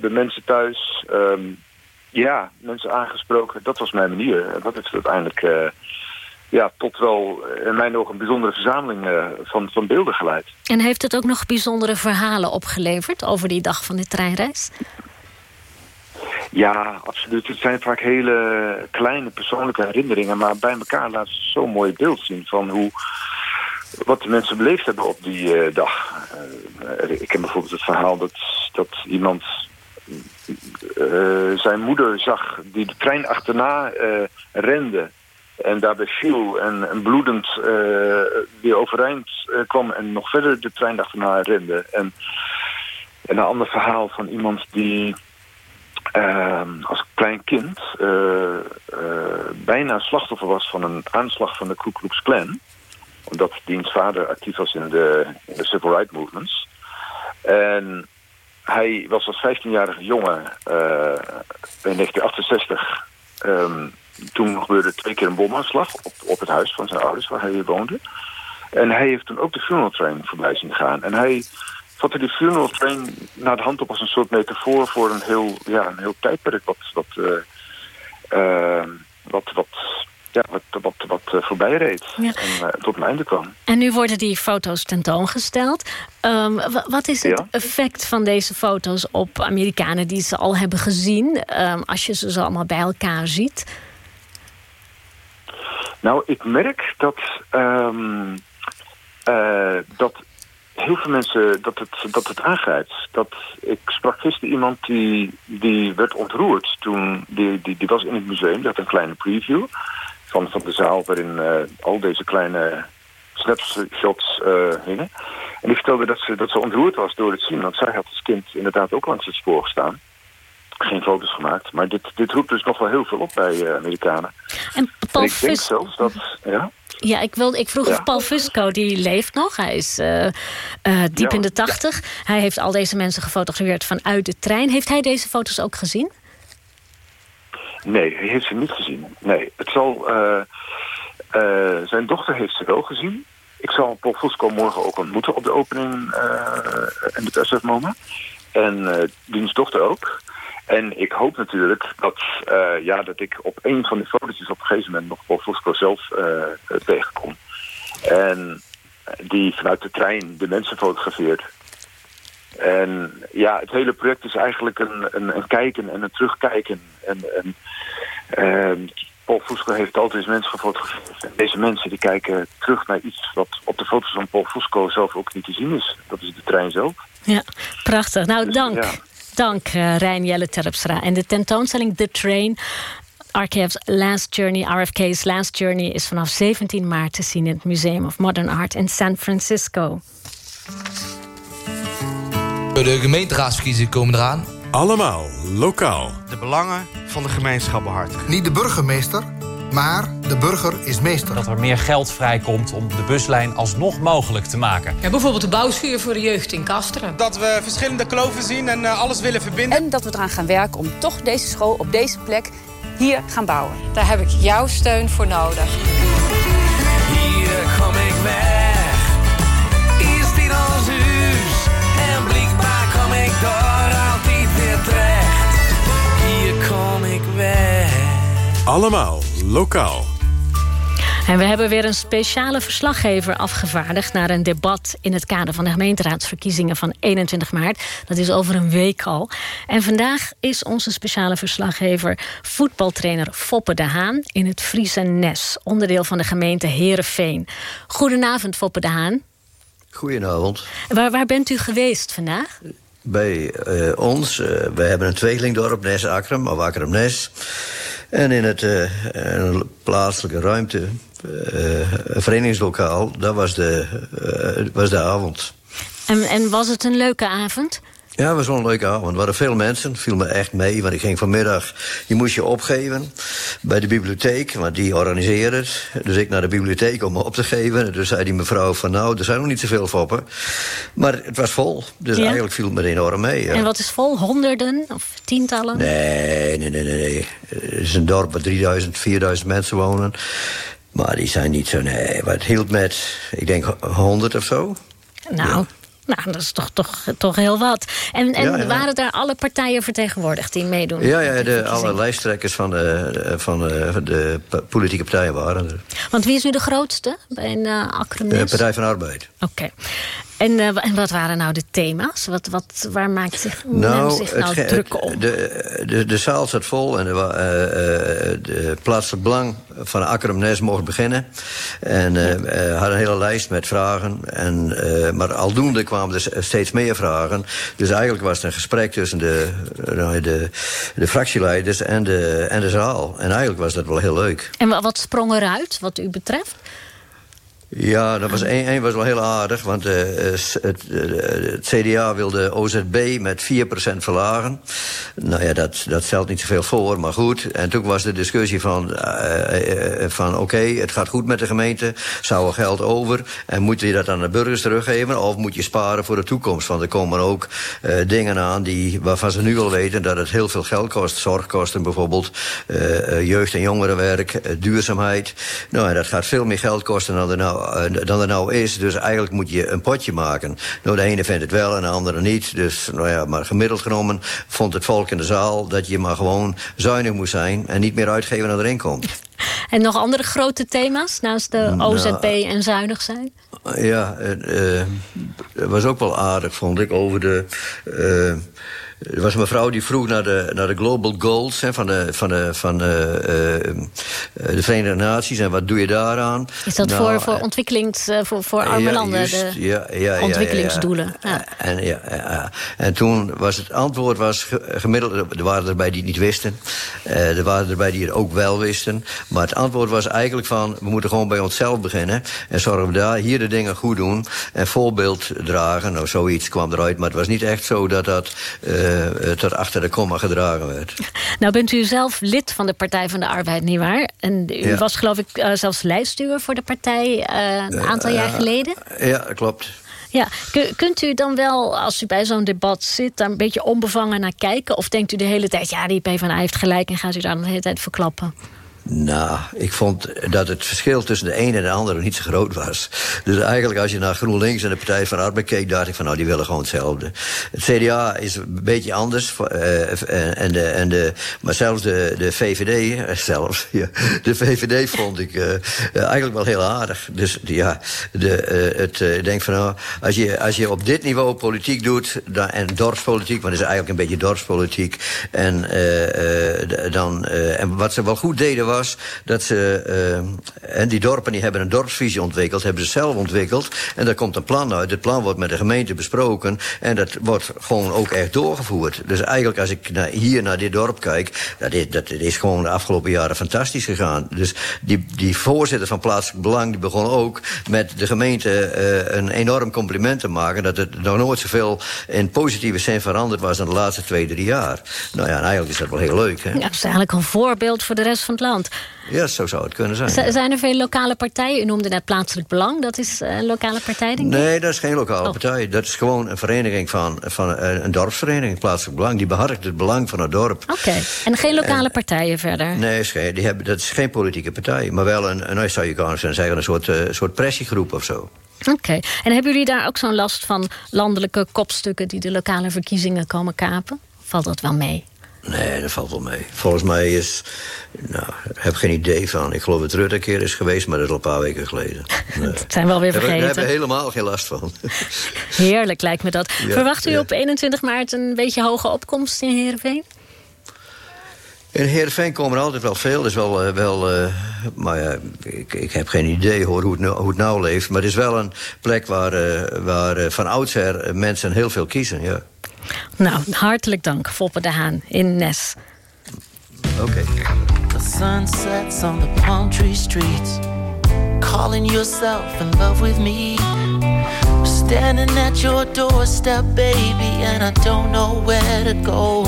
bij mensen thuis. Um, ja, mensen aangesproken. Dat was mijn manier. En dat heeft uiteindelijk ja, tot wel in mijn ogen een bijzondere verzameling van, van beelden geleid. En heeft het ook nog bijzondere verhalen opgeleverd over die dag van de treinreis? Ja, absoluut. Het zijn vaak hele kleine persoonlijke herinneringen... maar bij elkaar laten ze zo'n mooi beeld zien van hoe... wat de mensen beleefd hebben op die uh, dag. Uh, ik ken bijvoorbeeld het verhaal dat, dat iemand zijn moeder zag... die de trein achterna rende en daarbij viel en, en bloedend weer overeind kwam... en nog verder de trein achterna rende. En, en een ander verhaal van iemand die uh, als klein kind uh, bijna slachtoffer was van een aanslag van de Ku Klux Klan. Omdat diens vader actief was in de, de civil rights movements. En hij was als 15-jarige jongen in 1968. Um, toen gebeurde twee keer een bomaanslag op, op het huis van zijn ouders waar hij woonde. En hij heeft toen ook de funeral train voorbij zien gaan. En hij vatte die funeral train naar de hand op als een soort metafoor voor een heel, ja, een heel tijdperk wat, wat, uh, uh, wat, wat, ja, wat, wat, wat uh, voorbij reed ja. en uh, tot een einde kwam. En nu worden die foto's tentoongesteld. Um, wat is het ja? effect van deze foto's op Amerikanen die ze al hebben gezien... Um, als je ze allemaal bij elkaar ziet? Nou, ik merk dat... Um, dat heel veel mensen dat het, dat het aangrijpt. Dat, ik sprak gisteren iemand die, die werd ontroerd toen... Die, die, die was in het museum, die had een kleine preview van, van de zaal... waarin uh, al deze kleine snapshots uh, hingen. En die vertelde dat ze, dat ze ontroerd was door het zien. Want zij had als kind inderdaad ook langs het spoor gestaan. Geen foto's gemaakt. Maar dit, dit roept dus nog wel heel veel op bij uh, Amerikanen. En ik denk zelfs dat... Ja? Ja, ik, wil, ik vroeg ja. of Paul Fusco, die leeft nog. Hij is uh, uh, diep ja, in de tachtig. Hij heeft al deze mensen gefotografeerd vanuit de trein. Heeft hij deze foto's ook gezien? Nee, hij heeft ze niet gezien. Nee, het zal... Uh, zijn dochter heeft ze wel gezien. Ik zal Paul Fusco morgen ook ontmoeten op de opening in het SF-moment. En diens dochter ook. En ik hoop natuurlijk dat, uh, ja, dat ik op een van die foto's op een gegeven moment nog Paul Fosco zelf uh, tegenkom. En die vanuit de trein de mensen fotografeert. En ja, het hele project is eigenlijk een, een, een kijken en een terugkijken. En, en uh, Paul Fusco heeft altijd mensen gefotografeerd. En deze mensen die kijken terug naar iets wat op de foto's van Paul Fusco zelf ook niet te zien is. Dat is de trein zelf. Ja, prachtig. Nou, dus, dank. Ja. Dank, uh, Rijn Jelle Terpstra. En de tentoonstelling The Train... RKF's Last Journey, RFK's Last Journey... is vanaf 17 maart te zien in het Museum of Modern Art in San Francisco. De gemeenteraadsverkiezingen komen eraan. Allemaal lokaal. De belangen van de gemeenschap behartigen. Niet de burgemeester, maar de burger is meester. Dat er meer geld vrijkomt om de buslijn alsnog mogelijk te maken. Ja, bijvoorbeeld de bouwschuur voor de jeugd in Kasteren. Dat we verschillende kloven zien en uh, alles willen verbinden. En dat we eraan gaan werken om toch deze school op deze plek hier gaan bouwen. Daar heb ik jouw steun voor nodig. Hier kom ik weg. Is dit ons huis? En blijkbaar kom ik door altijd weer terecht. Hier kom ik weg. Allemaal lokaal. En we hebben weer een speciale verslaggever afgevaardigd... naar een debat in het kader van de gemeenteraadsverkiezingen van 21 maart. Dat is over een week al. En vandaag is onze speciale verslaggever voetbaltrainer Foppe de Haan... in het Friese Nes, onderdeel van de gemeente Heerenveen. Goedenavond, Foppe de Haan. Goedenavond. Waar, waar bent u geweest vandaag? Bij uh, ons, uh, we hebben een tweelingdorp, Nes Akrum, of Akrum Nes... En in het een plaatselijke ruimte, een verenigingslokaal, dat was de, was de avond. En, en was het een leuke avond? Ja, het was wel een leuke avond. Er waren veel mensen. viel me echt mee, want ik ging vanmiddag... je moest je opgeven bij de bibliotheek, want die organiseerde het. Dus ik naar de bibliotheek om me op te geven. En toen zei die mevrouw van, nou, er zijn nog niet zoveel foppen. Maar het was vol, dus ja? eigenlijk viel het me enorm mee. Ja. En wat is vol? Honderden of tientallen? Nee, nee, nee, nee. Het is een dorp waar 3000, 4000 mensen wonen. Maar die zijn niet zo, nee. Maar het hield met, ik denk, 100 of zo. Nou... Ja. Nou, dat is toch, toch, toch heel wat. En, en ja, ja. waren daar alle partijen vertegenwoordigd die meedoen? Ja, ja de, alle lijsttrekkers van de, van de, de, politieke partijen waren er. Want wie is nu de grootste bij een uh, De Partij van Arbeid. Oké. Okay. En, uh, en wat waren nou de thema's? Wat, wat, waar maakt zich, nou, zich nou het, druk om? De, de, de zaal zat vol en de, uh, de plaatselijk belang van Akkerum Nes mocht beginnen. En uh, had een hele lijst met vragen. En, maar aldoende kwamen er steeds meer vragen. Dus eigenlijk was het een gesprek tussen de, de, de fractieleiders en de, en de zaal. En eigenlijk was dat wel heel leuk. En wat sprong eruit, wat u betreft? Ja, dat was één, één was wel heel aardig. Want uh, het, uh, het, CDA wilde OZB met 4% verlagen. Nou ja, dat, dat stelt niet zoveel voor, maar goed. En toen was de discussie van, van oké, het gaat goed met de gemeente. Zou er geld over? En moet je dat aan de burgers teruggeven? Of moet je sparen voor de toekomst? Want er komen ook dingen aan die, waarvan ze nu al weten... dat het heel veel geld kost. Zorgkosten bijvoorbeeld, jeugd- en jongerenwerk, duurzaamheid. Nou, en dat gaat veel meer geld kosten dan nou nou, dan er nou is. Dus eigenlijk moet je een potje maken. Nou, de ene vindt het wel en de andere niet. Dus, nou ja, maar gemiddeld genomen vond het volk in de zaal... dat je maar gewoon zuinig moest zijn en niet meer uitgeven dan erin komt. En nog andere grote thema's naast de nou, OZB en zuinig zijn? Ja, uh, het was ook wel aardig, vond ik, over de... Uh, er was een mevrouw die vroeg naar de, naar de Global Goals hè, van, de, van, de, van de, uh, de Verenigde Naties. En wat doe je daaraan? Is dat nou, voor, voor ontwikkelings... voor, voor arme ja, landen, just, de ja, ja, ontwikkelingsdoelen? En, ja, en toen was het antwoord was gemiddeld... Er waren erbij die het niet wisten. Er waren erbij die het ook wel wisten. Maar het antwoord was eigenlijk van... we moeten gewoon bij onszelf beginnen. En zorgen we daar hier de dingen goed doen. En voorbeeld dragen. Nou, zoiets kwam eruit. Maar het was niet echt zo dat dat... Uh, tot achter de komma gedragen werd. Nou bent u zelf lid van de Partij van de Arbeid, nietwaar? En u was geloof ik uh, zelfs lijstduur voor de partij een aantal jaar geleden? Ja, klopt. Ja, kunt u dan wel, als u bij zo'n debat zit... daar een beetje onbevangen naar kijken? Of denkt u de hele tijd, ja, die PvdA heeft gelijk... en gaat u daar dan de hele tijd verklappen? Nou, ik vond dat het verschil tussen de een en de ander niet zo groot was. Dus eigenlijk als je naar GroenLinks en de Partij van Arbeid keek... dacht ik van nou, die willen gewoon hetzelfde. Het CDA is een beetje anders. Uh, en de, en de, maar zelfs de, de VVD, zelfs, ja, de VVD vond ik eigenlijk wel heel aardig. Dus ja, de, het, ik denk van nou, als je, als je op dit niveau politiek doet... En dorpspolitiek, want het is eigenlijk een beetje dorpspolitiek... en, dan, en wat ze wel goed deden was dat ze... En die dorpen die hebben een dorpsvisie ontwikkeld, hebben ze zelf ontwikkeld. En daar komt een plan uit. Het plan wordt met de gemeente besproken. En dat wordt gewoon ook echt doorgevoerd. Dus eigenlijk als ik hier naar dit dorp kijk... Dat is, dat is gewoon de afgelopen jaren fantastisch gegaan. Dus die, die voorzitter van Plaatselijk Belang... die begon ook met de gemeente uh, een enorm compliment te maken... dat het nog nooit zoveel in positieve zin veranderd was... dan de laatste twee, drie jaar. Nou ja, en eigenlijk is dat wel heel leuk. Hè? Ja, dat is eigenlijk een voorbeeld voor de rest van het land. Ja, zo zou het kunnen zijn. zijn er veel lokale partijen? U noemde net Plaatselijk Belang. Dat is een lokale partij, denk ik? Nee, dat is geen lokale oh. partij. Dat is gewoon een vereniging van, van een dorpsvereniging, Plaatselijk Belang. Die behartigt het belang van het dorp. Oké, en geen lokale partijen verder? Nee, die hebben, dat is geen politieke partij. Maar wel een, een zou je kunnen zeggen, een soort, uh, soort pressiegroep of zo. Oké, en hebben jullie daar ook zo'n last van landelijke kopstukken... die de lokale verkiezingen komen kapen? Valt dat wel mee? Nee, dat valt wel mee. Volgens mij is... Nou, ik heb geen idee van. Ik geloof dat Rutte een keer is geweest, maar dat is al een paar weken geleden. Nee. dat zijn we alweer vergeten. Daar hebben we helemaal geen last van. Heerlijk lijkt me dat. Verwacht u op 21 maart een beetje hoge opkomst in Heerenveen? In Heerenveen komen er altijd wel veel. is wel, uh, wel uh, maar ja, ik, ik, heb geen idee hoor, hoe, het nou, hoe het nou leeft. Maar het is wel een plek waar, uh, waar van oudsher mensen heel veel kiezen, ja. Nou, hartelijk dank, Foppe de Haan in Nes. Oké. Okay. The sun sets on the palm tree streets. Calling yourself in love with me. Standing at your doorstep, baby, and I don't know where to go.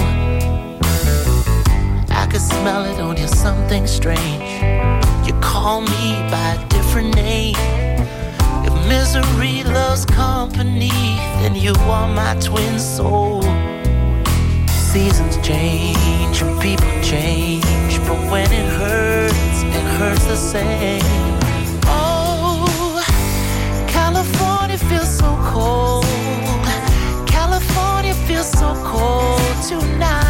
I can smell it on you, something strange. You call me by a different name. Misery loves company, then you are my twin soul. Seasons change and people change, but when it hurts, it hurts the same. Oh, California feels so cold. California feels so cold tonight.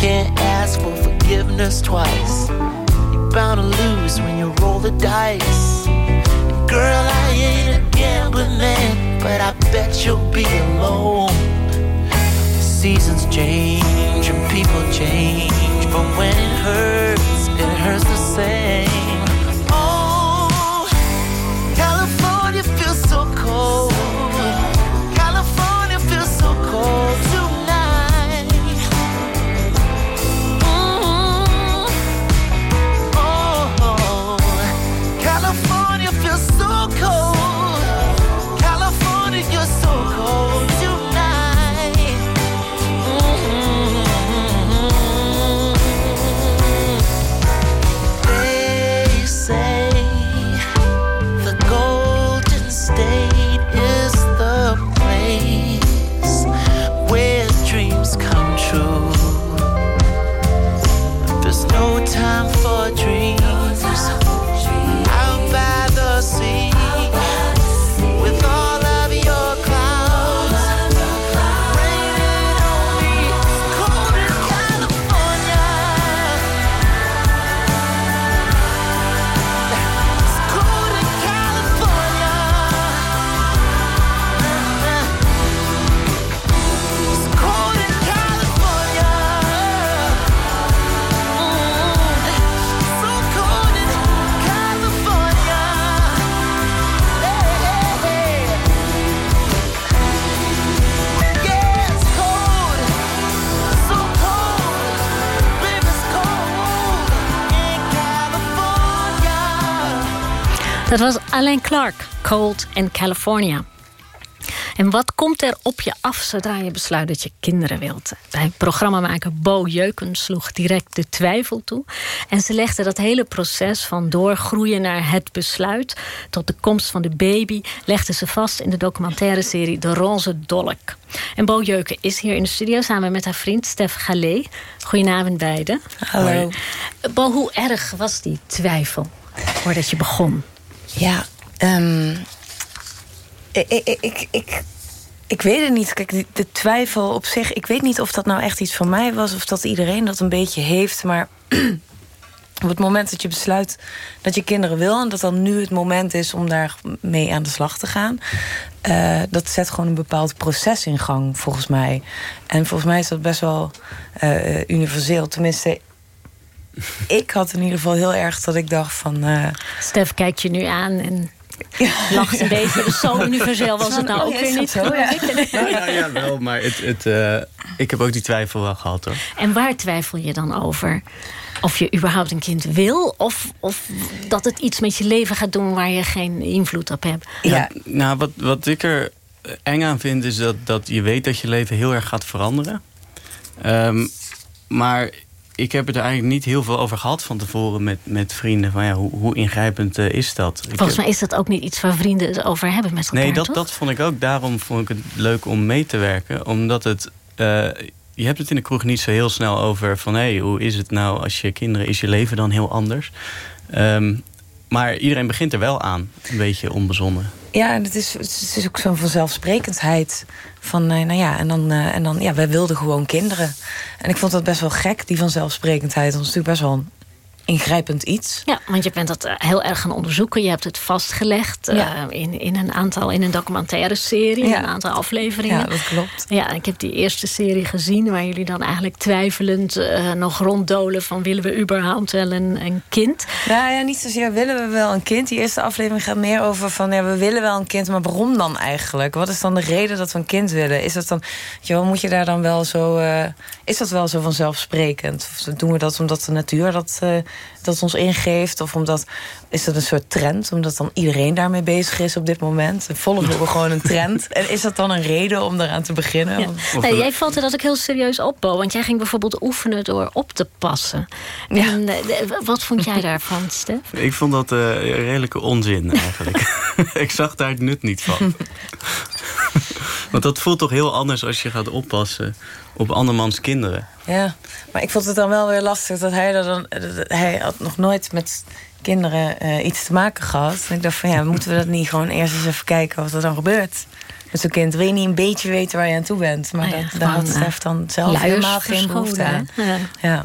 can't ask for forgiveness twice. You're bound to lose when you roll the dice. Girl, I ain't a gambling man, but I bet you'll be alone. Seasons change and people change, but when it hurts, it hurts the same. Dat was Alain Clark, Cold in California. En wat komt er op je af zodra je besluit dat je kinderen wilt? Bij programmamaker Bo Jeuken sloeg direct de twijfel toe. En ze legde dat hele proces van doorgroeien naar het besluit... tot de komst van de baby, legde ze vast in de documentaire serie De Roze Dolk. En Bo Jeuken is hier in de studio samen met haar vriend Stef Gallet. Goedenavond beiden. Hallo. Bo, hoe erg was die twijfel voordat je begon? Ja, ehm, ik, ik, ik, weet het niet. Kijk, de twijfel op zich... Ik weet niet of dat nou echt iets van mij was... of dat iedereen dat een beetje heeft. Maar op het moment dat je besluit dat je kinderen wil... en dat dan nu het moment is om daar mee aan de slag te gaan... eh, dat zet gewoon een bepaald proces in gang, volgens mij. En volgens mij is dat best wel eh, universeel. Tenminste, ik had in ieder geval heel erg dat ik dacht van... eh, Stef kijkt je nu aan en lacht een beetje. Dus zo universeel was het nou ook weer niet. zo? Ja. Ja, ja, ja, wel, maar het, het, eh, ik heb ook die twijfel wel gehad hoor. En waar twijfel je dan over? Of je überhaupt een kind wil? Of, of dat het iets met je leven gaat doen waar je geen invloed op hebt? Ja. Nou, wat, wat ik er eng aan vind is dat, dat je weet dat je leven heel erg gaat veranderen. Ehm, maar ik heb het er eigenlijk niet heel veel over gehad van tevoren met, met vrienden. Van, ja, hoe, hoe ingrijpend eh, is dat? Volgens mij is dat ook niet iets waar vrienden het over hebben met elkaar, Nee, dat, toch? dat vond ik ook. Daarom vond ik het leuk om mee te werken. Omdat het... eh, je hebt het in de kroeg niet zo heel snel over van... hé, hey, hoe is het nou als je kinderen... is je leven dan heel anders? Ehm, maar iedereen begint er wel aan. Een beetje onbezonnen. Ja, het is, het is ook zo'n vanzelfsprekendheid. Van, eh, nou ja, en dan, eh, en dan, ja, wij wilden gewoon kinderen. En ik vond dat best wel gek, die vanzelfsprekendheid. Dat is natuurlijk best wel ingrijpend iets. Ja, want je bent dat eh, heel erg gaan onderzoeken. Je hebt het vastgelegd eh, in, in een aantal in een documentaire serie, Ja. een aantal afleveringen. Ja, dat klopt. Ja, ik heb die eerste serie gezien waar jullie dan eigenlijk twijfelend eh, nog ronddolen van willen we überhaupt wel een, een kind? Nou ja, niet zozeer willen we wel een kind. Die eerste aflevering gaat meer over van... ja, we willen wel een kind, maar waarom dan eigenlijk? Wat is dan de reden dat we een kind willen? Is dat dan, wel, moet je daar dan wel zo... is dat wel zo vanzelfsprekend? Of doen we dat omdat de natuur dat, dat ons ingeeft? Of omdat, is dat een soort trend? Omdat dan iedereen daarmee bezig is op dit moment? En volgen we gewoon een trend? En is dat dan een reden om eraan te beginnen? Ja. Nee, jij valt er dat ook heel serieus op, Bo. Want jij ging bijvoorbeeld oefenen door op te passen. En, eh, wat vond jij daarvan, Stef? Ik vond dat eh, redelijke onzin eigenlijk. ik zag daar het nut niet van. Want dat voelt toch heel anders als je gaat oppassen op andermans kinderen. Ja, maar ik vond het dan wel weer lastig dat hij dan. Hij had nog nooit met kinderen uh, iets te maken gehad. En ik dacht van ja, moeten we dat niet gewoon eerst eens even kijken wat er dan gebeurt? Met zo'n kind wil je niet een beetje weten waar je aan toe bent. Maar ja, dat, daar had Stef dan zelf helemaal geen behoefte aan. Ja. ja.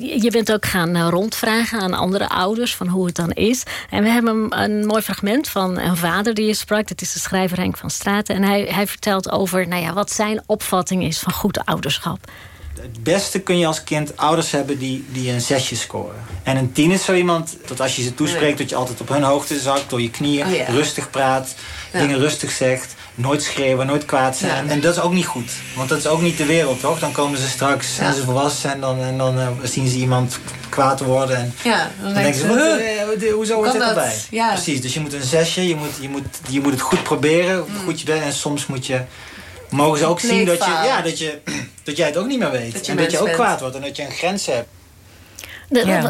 Je bent ook gaan eh, rondvragen aan andere ouders van hoe het dan is. En we hebben een, mooi fragment van een vader die je sprak. Dat is de schrijver Henk van Straten. En hij, hij vertelt over nou ja, wat zijn opvatting is van goed ouderschap. Het beste kun je als kind ouders hebben die, die een zesje scoren. En een tien is zo iemand dat als je ze toespreekt... dat je altijd op hun hoogte zakt, door je knieën, oh rustig praat... dingen rustig zegt nooit schreeuwen, nooit kwaad zijn. En dat is ook niet goed. Want dat is ook niet de wereld, toch? Dan komen ze straks, en ze volwassen en dan, en dan uh, zien ze iemand kwaad worden. En ja, dan, denken ze, uh, hoezo hoort dit erbij? Ja. Precies, dus je moet een zesje, je moet, je moet, je moet het goed proberen, mm. goed je bent. En soms moet je, mogen ze ook zien dat, je, ja, dat, je, dat jij het ook niet meer weet. en dat je ook kwaad wordt en dat je een grens hebt.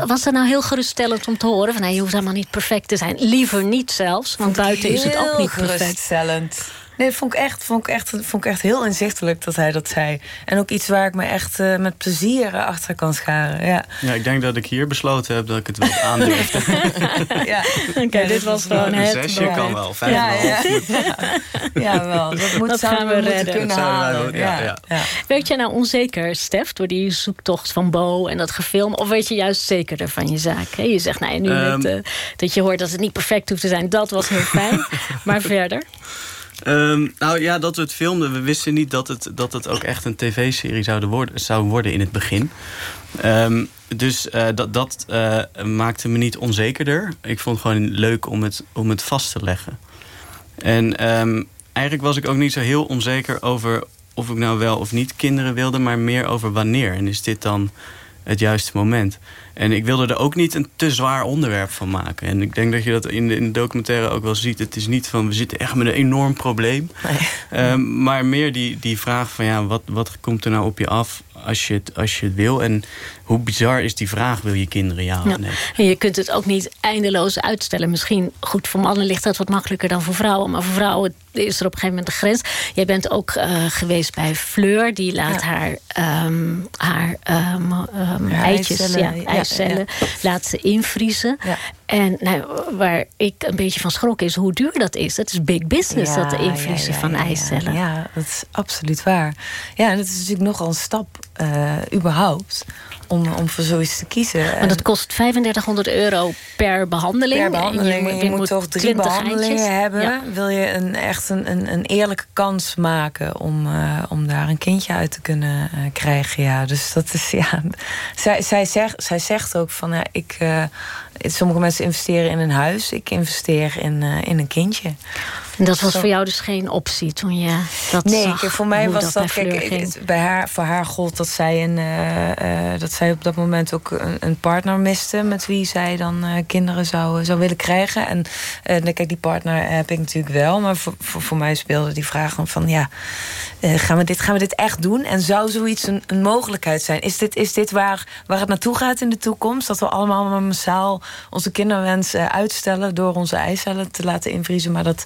Was dat nou heel geruststellend om te horen? Van, nee, je hoeft helemaal niet perfect te zijn. Liever niet zelfs, want buiten is het ook niet perfect. geruststellend. Nee, vond ik, echt, vond, ik echt, vond ik echt heel inzichtelijk dat hij dat zei. En ook iets waar ik me echt uh, met plezier achter kan scharen. Ja. ja, ik denk dat ik hier besloten heb dat ik het wil aandurf. ja, oké, dit was gewoon het. Een zesje kan wel, vijf ja, ja. ja, wel. Dat, moet, dat gaan we redden. kunnen halen. Ja, ja. Ja. Werd je nou onzeker, Stef, door die zoektocht van Bo en dat gefilm? Of werd je juist zekerder van je zaak? Je zegt, nou, nu um, met, uh, dat je hoort dat het niet perfect hoeft te zijn. Dat was heel fijn. maar verder? Um, nou ja, dat we het filmden. We wisten niet dat het, dat het ook echt een tv-serie zou worden, zou worden in het begin. Um, dus uh, dat, dat uh, maakte me niet onzekerder. Ik vond het gewoon leuk om het, om het vast te leggen. En um, eigenlijk was ik ook niet zo heel onzeker over of ik nou wel of niet kinderen wilde... maar meer over wanneer. En is dit dan het juiste moment? En ik wilde er ook niet een te zwaar onderwerp van maken. En ik denk dat je dat in de, in de documentaire ook wel ziet. Het is niet van, we zitten echt met een enorm probleem. Nee. Um, maar meer die, die vraag van, ja, wat, wat komt er nou op je af als je, het, als je het wil? En hoe bizar is die vraag, wil je kinderen ja, ja. nee? En je kunt het ook niet eindeloos uitstellen. Misschien, goed, voor mannen ligt dat wat makkelijker dan voor vrouwen. Maar voor vrouwen is er op een gegeven moment een grens. Jij bent ook uh, geweest bij Fleur. Die laat ja. haar, um, haar um, um, eitjes, ja, eicellen, laat ze invriezen. En nou, waar ik een beetje van schrok is hoe duur dat is. Het is big business, dat de invriezen van eicellen. Ja, dat is absoluut waar. Ja, en dat is natuurlijk nogal een stap uh, überhaupt om, om voor zoiets te kiezen. Maar dat kost 3500 euro per behandeling. Per behandeling. je, je, moet, toch drie behandelingen hebben. Ja. Wil je een, echt een, een, een eerlijke kans maken om, uh, om daar een kindje uit te kunnen uh, krijgen. Ja, dus dat is ja. Zij, zij, zegt, zij zegt ook van ja, ik. Uh, sommige mensen investeren in een huis. Ik investeer in, in een kindje. En dat was voor jou dus geen optie toen je dat nee, zag? Nee, voor mij was dat... Bij, kijk, bij haar, voor haar gold dat zij, een, uh, uh, dat zij op dat moment ook een, een, partner miste... met wie zij dan uh, kinderen zou, zou willen krijgen. En kijk, die partner heb ik natuurlijk wel. Maar voor, voor, voor mij speelde die vraag van... ja, gaan, we dit, gaan we dit echt doen? En zou zoiets een, een mogelijkheid zijn? Is dit, is dit waar, waar het naartoe gaat in de toekomst? Dat we allemaal massaal onze kinderwens uitstellen... door onze eicellen te laten invriezen, maar dat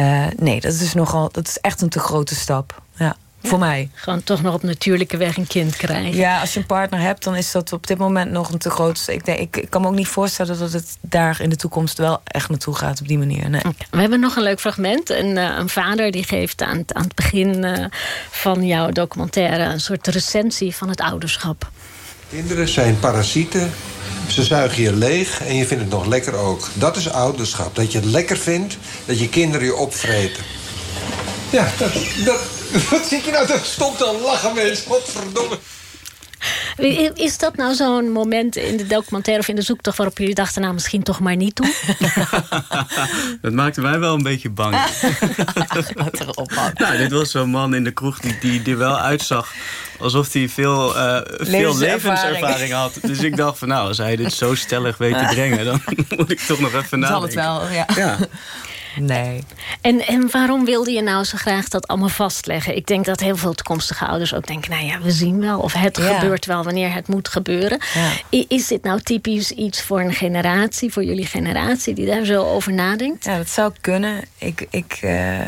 uh, nee, dat is nogal, dat is echt een te grote stap. Ja, voor mij. Gewoon toch nog op natuurlijke weg een kind krijgen. Ja, als je een partner hebt, dan is dat op dit moment nog een te groot. Ik, denk, ik, ik kan me ook niet voorstellen dat het daar in de toekomst wel echt naartoe gaat op die manier. Nee. Okay. We hebben nog een leuk fragment. Een, uh, een vader die geeft aan, aan het begin uh, van jouw documentaire een soort recensie van het ouderschap. Kinderen zijn parasieten ze zuigen je leeg en je vindt het nog lekker ook. Dat is ouderschap. Dat je het lekker vindt, dat je kinderen je opvreten. Ja, dat, dat, wat zit je nou toch stom te lachen, mensen? Wat verdomme. Is dat nou zo'n moment in de documentaire of in de zoektocht... waarop jullie dachten, nou misschien toch maar niet doen? dat maakte mij wel een beetje bang. nou, dit was zo'n man in de kroeg die, die er wel uitzag... alsof hij veel, uh, veel levenservaring had. Dus ik dacht van, nou, als hij dit zo stellig weet te brengen... dan moet ik toch nog even nadenken. Zal het wel, ja. ja. Nee. En, en waarom wilde je nou zo graag dat allemaal vastleggen? Ik denk dat heel veel toekomstige ouders ook denken... nou ja, we zien wel of het ja. gebeurt wel wanneer het moet gebeuren. Ja. Is dit nou typisch iets voor een generatie, voor jullie generatie... die daar zo over nadenkt? Ja, dat zou kunnen. Ik... ik uh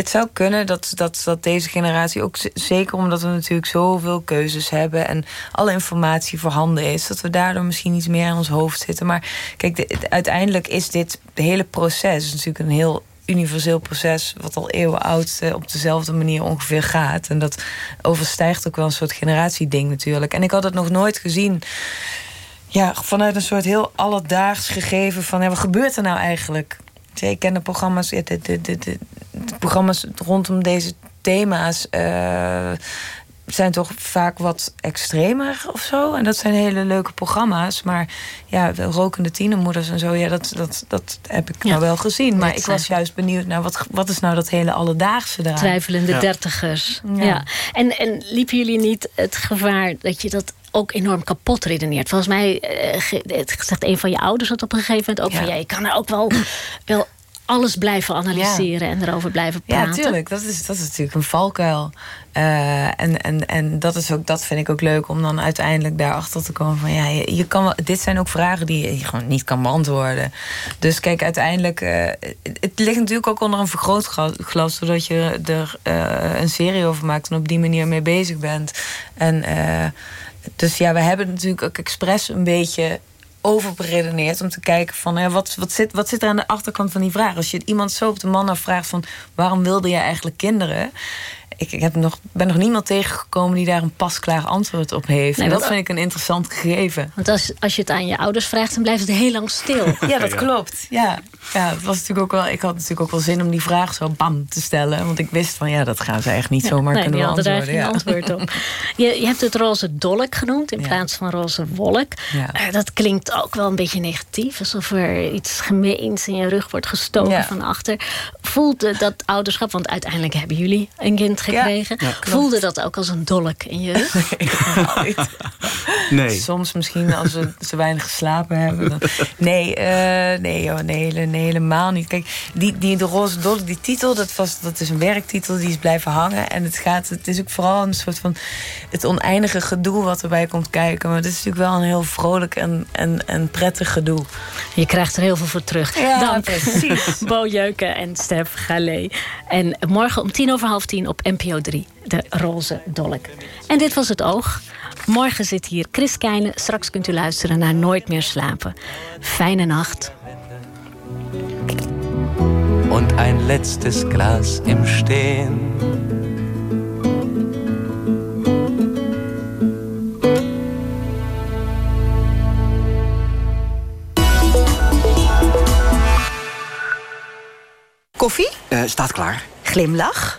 het zou kunnen dat, dat, dat deze generatie ook zeker omdat we natuurlijk zoveel keuzes hebben en alle informatie voorhanden is, dat we daardoor misschien iets meer in ons hoofd zitten. Maar kijk, uiteindelijk is dit hele proces natuurlijk een heel universeel proces wat al eeuwen oud uh, op dezelfde manier ongeveer gaat. En dat overstijgt ook wel een soort generatieding natuurlijk. En ik had het nog nooit gezien. Ja, vanuit een soort heel alledaags gegeven van ja, wat gebeurt er nou eigenlijk? Ik ken de programma's, de, programma's rondom deze thema's. Uh, zijn toch vaak wat extremer of zo. En dat zijn hele leuke programma's. Maar ja, rokende tienermoeders en zo, ja, dat, dat, dat heb ik nou wel gezien. Maar ik was juist benieuwd naar wat, wat is nou dat hele alledaagse daar. Twijfelende dertigers. Ja. En, en liepen jullie niet het gevaar dat je dat ook enorm kapot redeneert. Volgens mij uh, zegt een van je ouders dat op een gegeven moment ook van ja, je kan er ook wel, wel alles blijven analyseren en erover blijven praten. Ja, tuurlijk. Dat is, dat is natuurlijk een valkuil. Uh, en en, en dat, is ook, dat vind ik ook leuk om dan uiteindelijk daarachter te komen van ja, je, je kan wel, dit zijn ook vragen die je gewoon niet kan beantwoorden. Dus kijk, uiteindelijk, uh, het ligt natuurlijk ook onder een vergrootglas, zodat je er uh, een serie over maakt en op die manier mee bezig bent. En dus ja, we hebben natuurlijk ook expres een beetje overberedeneerd om te kijken van ja, wat, wat, zit, wat zit er aan de achterkant van die vraag. Als je iemand zo op de man afvraagt van waarom wilde je eigenlijk kinderen? Ik, ik heb nog, ben nog niemand tegengekomen die daar een pasklaar antwoord op heeft. en dat vind ik een interessant gegeven. Want als, als je het aan je ouders vraagt, dan blijft het heel lang stil. ja, dat klopt. Ja. Ja, het was natuurlijk ook wel, ik had natuurlijk ook wel zin om die vraag zo bam te stellen. Want ik wist van ja, dat gaan ze echt niet zomaar nee, kunnen beantwoorden. Nee, die hadden daar geen antwoord op. Je, je hebt het roze dolk genoemd in plaats van roze wolk. Uh, dat klinkt ook wel een beetje negatief. Alsof er iets gemeens in je rug wordt gestoken van achter. Voelt dat ouderschap, want uiteindelijk hebben jullie een kind gekregen. Voelde dat ook als een dolk in je nee. Soms misschien als ze, ze weinig geslapen hebben. Dan, nee, uh, nee, joh, nee, nee helemaal niet. Kijk, die, die De Roze Dolk, die titel, dat, was, dat is een werktitel, die is blijven hangen. En het, gaat, het is ook vooral een soort van het oneindige gedoe wat erbij komt kijken. Maar het is natuurlijk wel een heel vrolijk en, en, en prettig gedoe. Je krijgt er heel veel voor terug. Ja, Dan, precies. Bo Jeuken en Stef Gallet. En morgen om tien over half tien op NPO 3, De Roze Dolk. En dit was Het Oog. Morgen zit hier Chris Keijnen. Straks kunt u luisteren naar Nooit meer slapen. Fijne nacht. Und ein letztes Glas im Stehen. Koffie? Uh, staat klaar. Glimlach?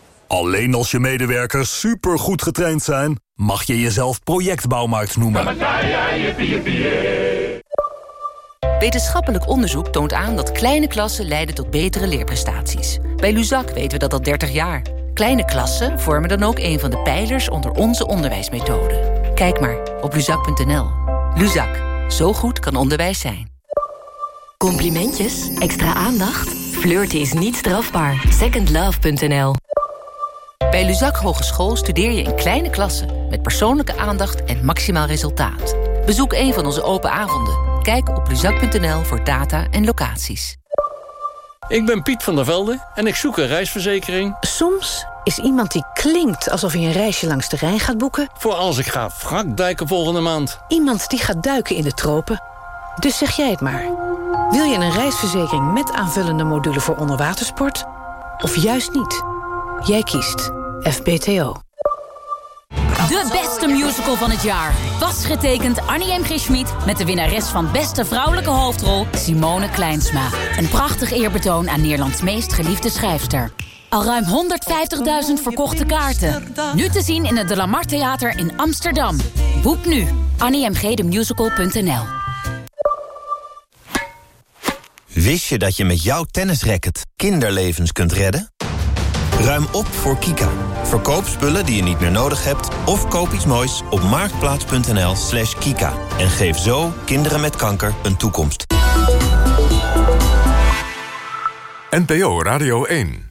Alleen als je medewerkers supergoed getraind zijn... mag je jezelf projectbouwmarkt noemen. Wetenschappelijk onderzoek toont aan dat kleine klassen leiden tot betere leerprestaties. Bij Luzak weten we dat al 30 jaar. Kleine klassen vormen dan ook een van de pijlers onder onze onderwijsmethode. Kijk maar op luzak.nl. Luzak, zo goed kan onderwijs zijn. Complimentjes? Extra aandacht? Flirten is niet strafbaar. Secondlove.nl bij Luzak Hogeschool studeer je in kleine klassen... met persoonlijke aandacht en maximaal resultaat. Bezoek een van onze open avonden. Kijk op luzak.nl voor data en locaties. Ik ben Piet van der Velde en ik zoek een reisverzekering. Soms is iemand die klinkt alsof hij een reisje langs de Rijn gaat boeken. Voor als ik ga wrakduiken volgende maand. Iemand die gaat duiken in de tropen. Dus zeg jij het maar. Wil je een reisverzekering met aanvullende module voor onderwatersport? Of juist niet? Jij kiest FBTO. De beste musical van het jaar. Was getekend Annie M. G. Schmid met de winnares van beste vrouwelijke hoofdrol Simone Kleinsma. Een prachtig eerbetoon aan Nederlands meest geliefde schrijfster. Al ruim 150.000 verkochte kaarten. Nu te zien in het De Lamar Theater in Amsterdam. Boek nu. AnnieMGDemusical.nl Wist je dat je met jouw tennisracket kinderlevens kunt redden? Ruim op voor Kika. Verkoop spullen die je niet meer nodig hebt... of koop iets moois op marktplaats.nl slash kika. En geef zo kinderen met kanker een toekomst. NPO Radio 1